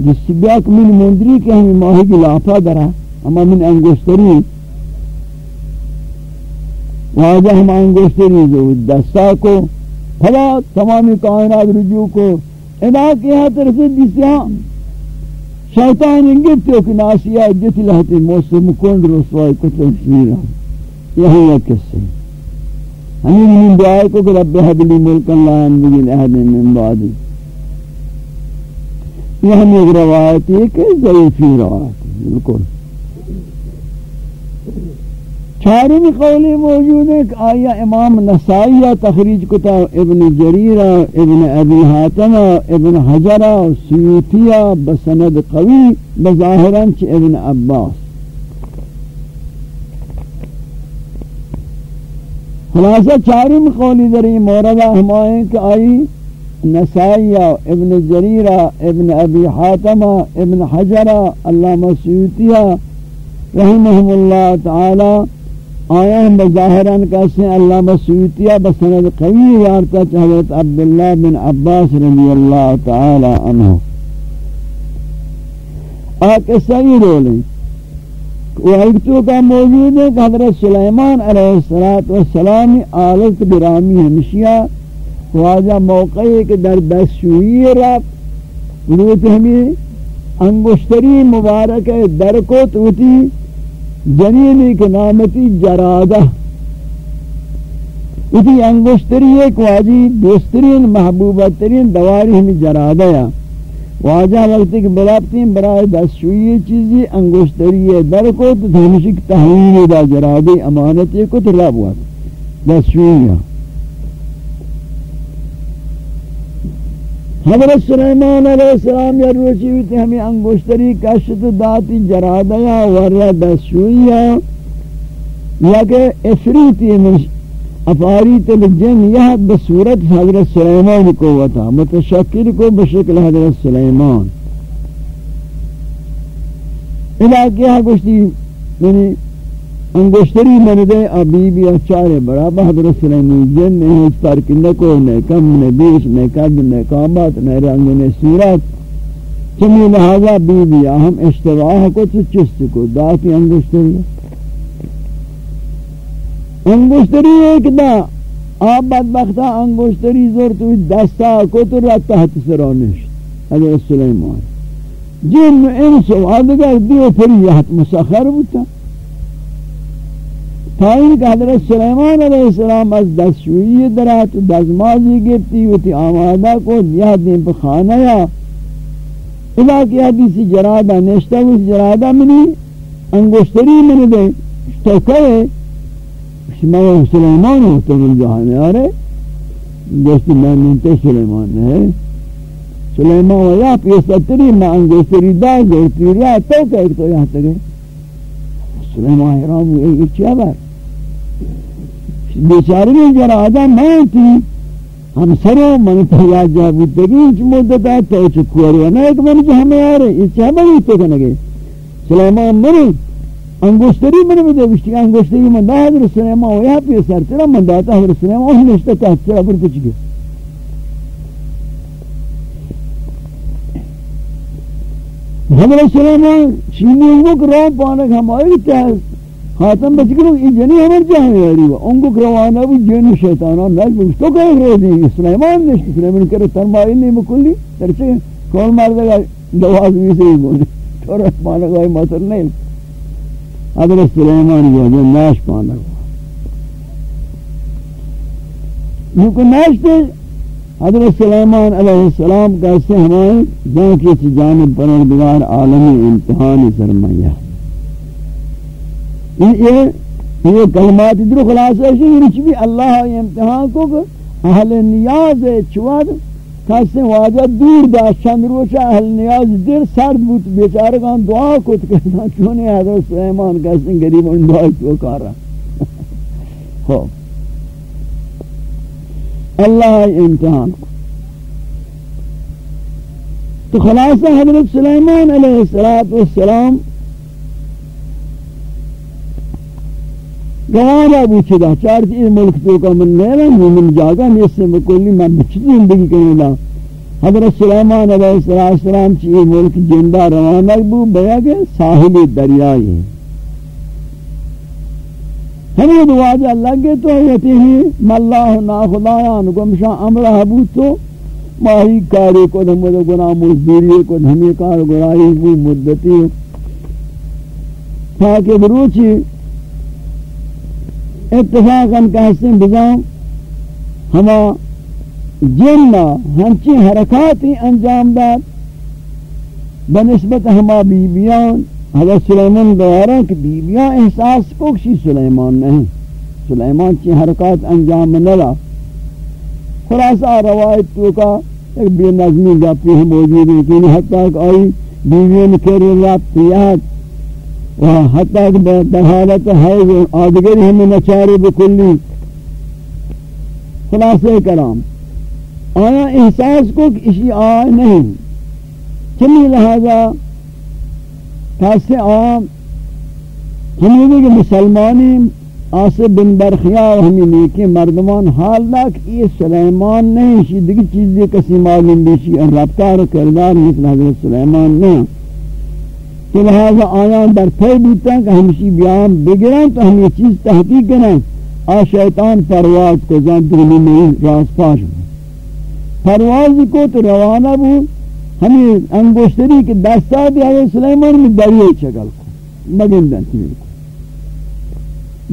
جس سے بیاک من مندری کے ہمیں ماہی کی لافہ درہ، اما من انگوشتری۔ واجہ ہم انگوشتری جو دستا کو، پھلا تمامی کائنات رجوع کو، ادا کیا طرف دیسیاں۔ شیطان انگت تو کہ ناسیہ جت لہتی موسم کن رسوائی کتل شمیرہ یہی ہے قصے ہمیں من دعائی کو کہ رب حبلی ملکا لا انبگل احد من بعدی یہ ہم ایک روایت ہے کہ ضعیفی روایت. ہے بالکل چارمی قولی موجود ہے کہ آیا امام نسائیہ تخریج کتا ابن جریرہ ابن ابی حاتمہ ابن حجرہ سیوتیہ بسند قوی بظاہران چھ ابن عباس. خلاصہ چارمی قولی در این موردہ ہمائیں کہ آئی نسائیہ ابن جریرہ ابن ابی حاتمہ ابن حجرہ علامہ سیوتیہ رحمہم اللہ تعالی آیا ہم بظاہران کہتے ہیں اللہ بسویتیا بسند قوی یارتا حضرت عبداللہ بن عباس رضی اللہ تعالی عنہ۔ آکے صحیح رولیں وہ ایک تو کا موجود ہے کہ حضرت سلیمان علیہ السلام آلت برامی ہمشیہ واجہ موقع ہے کہ در دستشوئی رب روت ہمیں انگشتری مبارک در کو جنیلی کے نامتی جرادہ۔ اتی انگشتری ایک واجی دوسترین محبوبہ ترین دواری ہمیں جرادہ یا واجہ وقتی کہ بلابتین برای دستشوئی چیزی انگشتری در کو تو ہمشی تحویل دا جرادی امانتی کو تو رب وقت دستشوئی حضرت سلیمان علیہ السلام یا روچی ہوئی ہمیں انگوشتری کشت داتی جرادیا ورہ دسویا یا کہ افریتی من افاریت الجن یہاں بصورت حضرت سلیمان کو وطا متشکر کو بشکل حضرت سلیمان. علاقہ ہاں گوشتی یعنی انگشتری من دے ابی بی اچارے بڑا بہدر سلیمی جن نے ہیچ فرق نہ کو نہ کم، نہ بیش، نہ قد، نہ قامت، نہ رنگ، نہ صورت۔ چمی لہذا بی بی ہم اشتباہ کو تو چست کو داتی انگشتری۔ انگشتری ایک دا آپ بدبختہ انگشتری زور تو دستا کو تو رات تحت سرانش حضرت سلیمان۔ جن انسو آدھگر دیو پھر یہت مسخر بوتا۔ تاین کہ حضرت سلیمان علیہ السلام از دستشویی درات و دزمازی گفتی وتی آمادہ کو دیا دین پہ خانہ یا. ادا کی حدیثی جرادہ نشتہ اس جرادہ منی انگوشتری منی دے تو کہے میں سلیمان ہوتا من جہانے آرے دوستی میں منتے سلیمان ہے سلیمان و یا پیستری میں انگوشتری دا گوشتری ریا تو کہے تو یہاں تک سلیمان حرام ہوئے یہ کیا بات بیچاری میں جرا آدم میں تھی، ہم سرو من تیا جا بودگی انچ مدت ہے، تو چکواری ہے نا ایک من جو ہمیں آ رہے اس چاہ بڑی تو کنگے سلیمان منی انگوشتری من بھی دے بشتی انگوشتری من دا حضرت سلیمان و پی سر تیرا من داتا حضرت سلیمان وہی نشتا تحت چرا پر کچھ گئے حضرت سلیمان چینی وہ کرام پانک ہماری تحت خاتم بچ کرو جنی ہمر جہاں یاری وہ ان کو کروانا بھی جن شیطانہ نج بچ تو کہے رہے دی سلیمان نے سلیمان کرے ترمائی نہیں مکلی ترچے کون مار دے گا دواز بھی سے ہی بولے تو رہ پانا کوئی مطر نہیں حضرت سلیمان جو جو ناش پانا گا یہ ناش دے حضرت سلیمان علیہ السلام کیسے ہمائیں جان کی جانب پروردگار عالمی امتحانی سرمایہ یہ یہ کلمات در خلاصہ ہے یہ بھی اللہ ہاں امتحان کو اہل نیاز چواد کسی واجہ دور دا چند روچا اہل نیاز دیر سرد بود، بیچارگان دعا کت کہتا چونی حضرت سلیمان کسی گریب ان دعا ہاں کو کارا خوب اللہ امتحان تو خلاصہ حضرت سلیمان علیہ السلام گوانا بوچھے دا چار چیز ملک تو کا من نیرہ من جاگا نیسے مکلی میں بچی زندگی کرنے دا حضرت سلیمان علیہ السلام چیئے ملک جندہ روانہ بو بیا گئے ساحل دریائی ہے ہمیں دعاجہ لگے تو یتی ہی ماللہ نا خدایان گمشا امرہ بو تو ماہی کاری کو دھمد گناہ مزدوری کو دھمی کار گناہی بو مدتی تاکہ بروچی اتفاقاً کہستیں بزاؤں ہما جنہ ہنچی حرکاتی انجام داد، بنسبت ہما بیبیان، حضرت سلیمان دوارا کہ بیبیان احساس کو کسی سلیمان نہیں۔ سلیمان چی حرکات انجام نلا خلاصہ روایت تو کا ایک بے نظمی گپی ہے موجود ہے کہ حتی کہ آئی بیویان کری رابط یاد حتی در حالت حیض آدگری ہمیں نچاری بکلی. خلاصہ کلام آیا احساس کو کہ اسی آئے نہیں؟ چلی لہذا کیسے عام ہمیں کہ مسلمانی آصف بن برخیا ہمیں نیکی مردمان حال لاک یہ سلیمان نہیں شی دیکھ چیزی کسی معلوم بیشی اور ربطار و کردار مثل حضرت سلیمان نہیں۔ کہ لہذا آیان در پی بوتا ہے کہ ہمشی بیان بگرن تو ہم یہ چیز تحقیق کریں۔ آ شیطان پرواز کو زن دونی میں راز پاش پرواز کو تو روانہ بو۔ ہمیں انگوشتری کے دستا دیا سلیمان میں دریئے چکل کو۔ مگن دن تیرے کو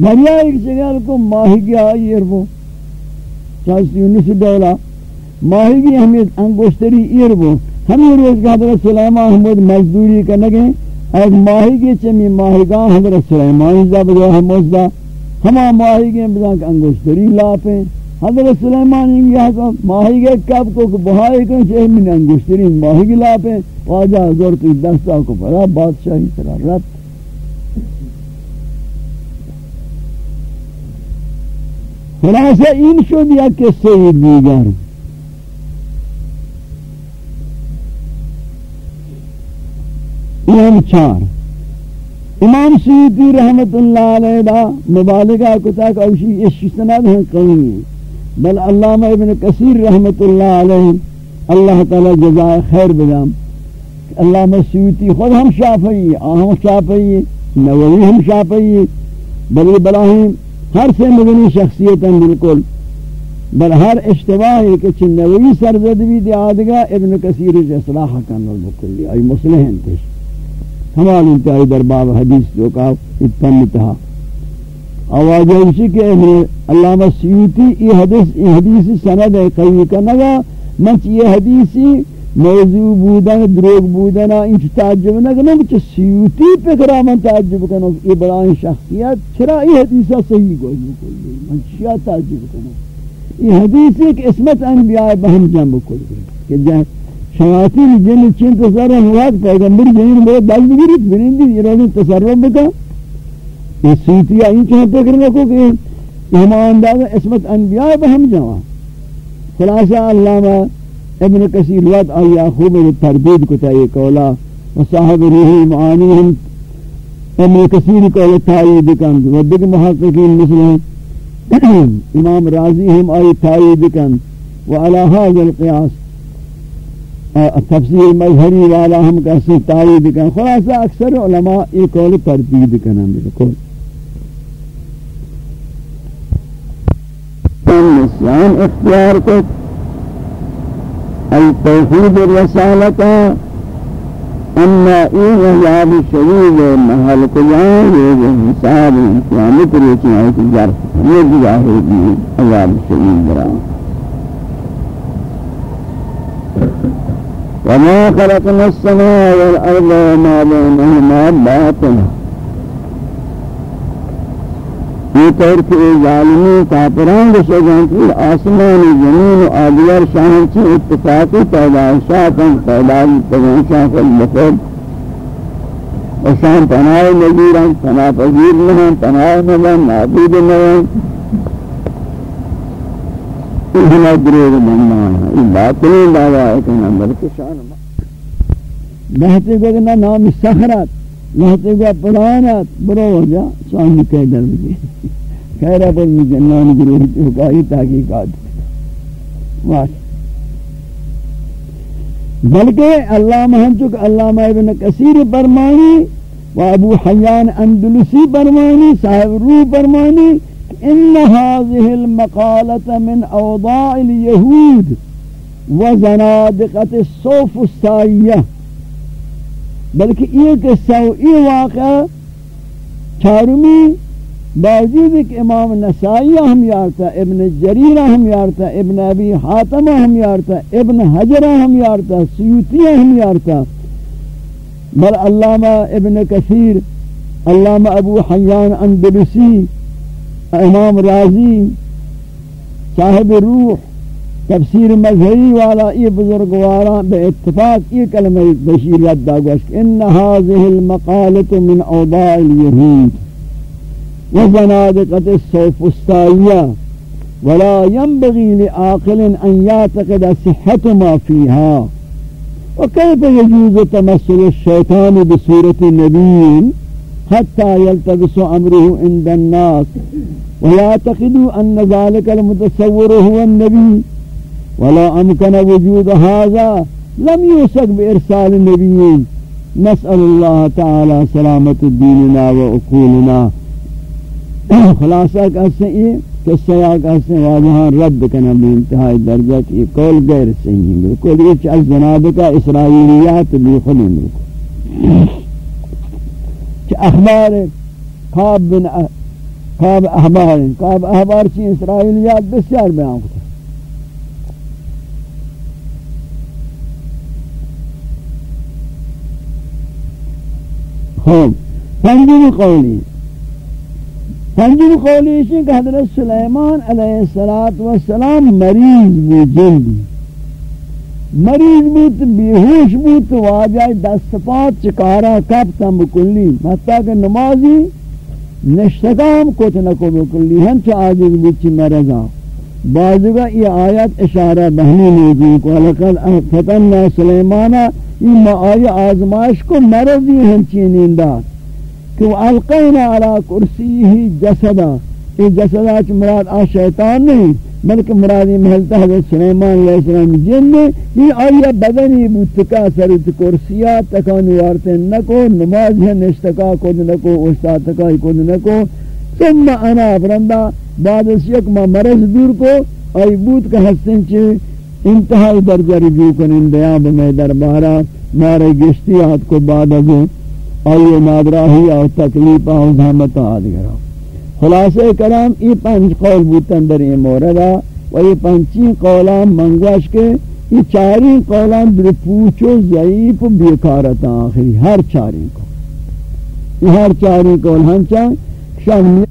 دریا ایک جگہ کو ماہی گیا ایر وہ۔ چاہتی انیس دولا ماہی گیا ہمیں انگوشتری ایر وہ۔ ہمیں روز کا حضرت سلیمان حمود مزدوری کرنگے ایک ماہی گیا چمی ماہی گاہ حضرت سلیمان زب جو حمود دا ہما ماہی گیا بزاک انگوشتری لاپیں حضرت سلیمان یہ کہ ماہی گیا کب کو بہائی کن چاہے من انگوشتری ماہی گیا لاپیں واجہ حضرت دستا کو بڑا بادشاہی طرح رب۔ خلاصہ، این شد یا قصه دیگر۔ این چار۔ امام سیدی رحمت اللہ علیہ دا مبالغہ کتا کہ اوشی اشی سند ہیں قومی بل علامہ ابن کثیر رحمت اللہ علیہ، اللہ تعالی جزائے خیر بدام۔ علامہ سیدی خود ہم شافعی آہم شافعی نووی ہم شافعی بلی بلاہیم ہر سے مدنی شخصیت بالکل۔ بل ہر اشتباہی کہ چنوی سرزد بھی دی آدگا ابن کثیر اصلاح کرنا بکلی۔ ای مسلح انتش ہمال انتہائی در باب حدیث جو کہا اتنتہا آواجہ اسی کے کہ علامہ سیوتی یہ حدیث یہ حدیث سند ہے قیوی کرنگا منچ یہ حدیثی موضوع بودن دروگ بودن این چه تعجب نکنم چه سیوتی پکرا من تعجب کنم ای برای شخصیت، چرا ای حدیثا صحیح گوش بکلی من چیا تعجب کنم ای حدیث ایک اسمت انبیاء بہم جمع بکلی کہ شیاطین جن چن تو تصرف ہوا پیغمبر جن بہت دل گرت بنندی ایران تو تصرف بکا اس سیتی این چھ فکر کرنا کو کہ ایمان دار اسمت انبیاء بہم جاوا خلاصہ علامہ ابن کثیر یاد آیا خوب تردید کو تے کولا وصاحب روح معانی ہم ابن کثیر کولا تائید کن و دیگر محققین مثل امام رازی ہم آئی تائید کن وعلى هذا القیاس تفسیر مظہری والا ہم کسی تائید کن خلاصہ اکثر علماء یہ قول تردید کن بالکل نسیان اختیار کو التوحید الرسالة اما این عذاب شدید محل کجان یہ حساب قیامت روچی ہے کہ ظرف یہ بھی ظاہر بھی عذاب شدید برا وما خلقنا السماء والأرض وما بينهما باطلا یہ طور کہ ظالمی کافران بشجان کی آسمان، زمین و آدیار شاہن چی اتفاقی پیدایشاتاں پیدای پیدایشاں خل بخود و شان پناہ نگیران پناہ پذیر نہاں پناہ نبان نابود نبان اہنا دروگ بننا، یہ باطلین دعویٰ ہے کہ نمبر کے شان بہتے گوگنا نام سخرات لہتے گا پرانات برو ہو جا سوانی کہہ در بجے خیر اپن میں جنان گروہ چوکائی تحقیقات واش بلکہ علامہ ہم چک علامہ ابن کثیر برمانی و ابو حیان اندلسی برمانی صاحب روح برمانی ان هذه المقالة من اوضاع اليهود وزنادقة الصوف السائية. بلکہ یہ قصہ و یہ واقعہ چارمی باوجود کہ امام نسائی ہم یارتا، ابن جریرہ ہم یارتا، ابن ابی حاتمہ ہم یارتا، ابن حجرہ ہم یارتا سیوتیہ ہم یارتا. بل علامہ ابن کثیر، علامہ ابو حیان اندلسی امام راضی صاحب روح تفسیر مذہری والا یہ بزرگوارا بے اتفاق یہ کلمہ بشیر رد گوشت إن هذه المقالة من أوضاع اليهود وزنادقة الصوف السائية ولا ينبغي لعاقل أن يعتقد صحة ما فيها. وكيف يجوز تمثل الشيطان بصورة النبي حتى يلتبس أمره عند الناس. ويعتقدوا أن ذلك المتصور هو النبي. ولو أمكن وجود هذا. لم يوسق بإرسال النبيين نسأل الله تعالى سلامة ديننا وأقولنا خلاصہ کہتے ہیں قصہ یا کہتے ہیں واجہاں رد کنا بھی انتہائی درجہ کی قول غیر صحیح ہے۔ بالکل یہ چل اخبار خواب بن خواب احبار خواب احبار چی اسرائیلیات بسیار بیان کرتے خوب پنجم قولی. پنجم قولی اسی کہ حضرت سلیمان علیہ السلام مریض بھی جلدی مریض بود بیہوش بود واجہ دست پات چکارا کب تم بکلی حتی مطلب کہ نمازی نشتگام کت نکو بکلی ہنچ آجز بود چی مرضا. بعضگا یہ آیت اشارہ بہنی موجود کو، لقد فتننا سلیمانا یہ ما آئی آزمائش کو مرضی ہنچی نیندہ کہ وہ القینا علی کرسی ہی جسدہ یہ جسدہ چھ مراد آ شیطان نہیں، بلکہ مرادی محلتا حضرت سلیمان علیہ السلام جن میں یہ آئی بدنی بودتکا سرت کرسیہ تکانی وارتے نکو، نماز ہے نشتکا کود نکو استاتکا کود نکو۔ ثم انا برندہ بعد اس یک ما مرض دور کو، آئی بود کا حسن چھ انتہائی درجہ رجوع کنن بیان بمی دربارہ مارے گشتیات کو بعد از آئیے نادراہی اور تکلیف اور زحمت آدھگرہ خلاصہ کرام یہ پنج قول بوتن در این موردہ و یہ پنچین قولان منگوش کے یہ چارین قولان در پوچو ضعیف و بیکارت آخری. ہر چارین قول. یہ ہر چارین قول. ہم چاہیں شامل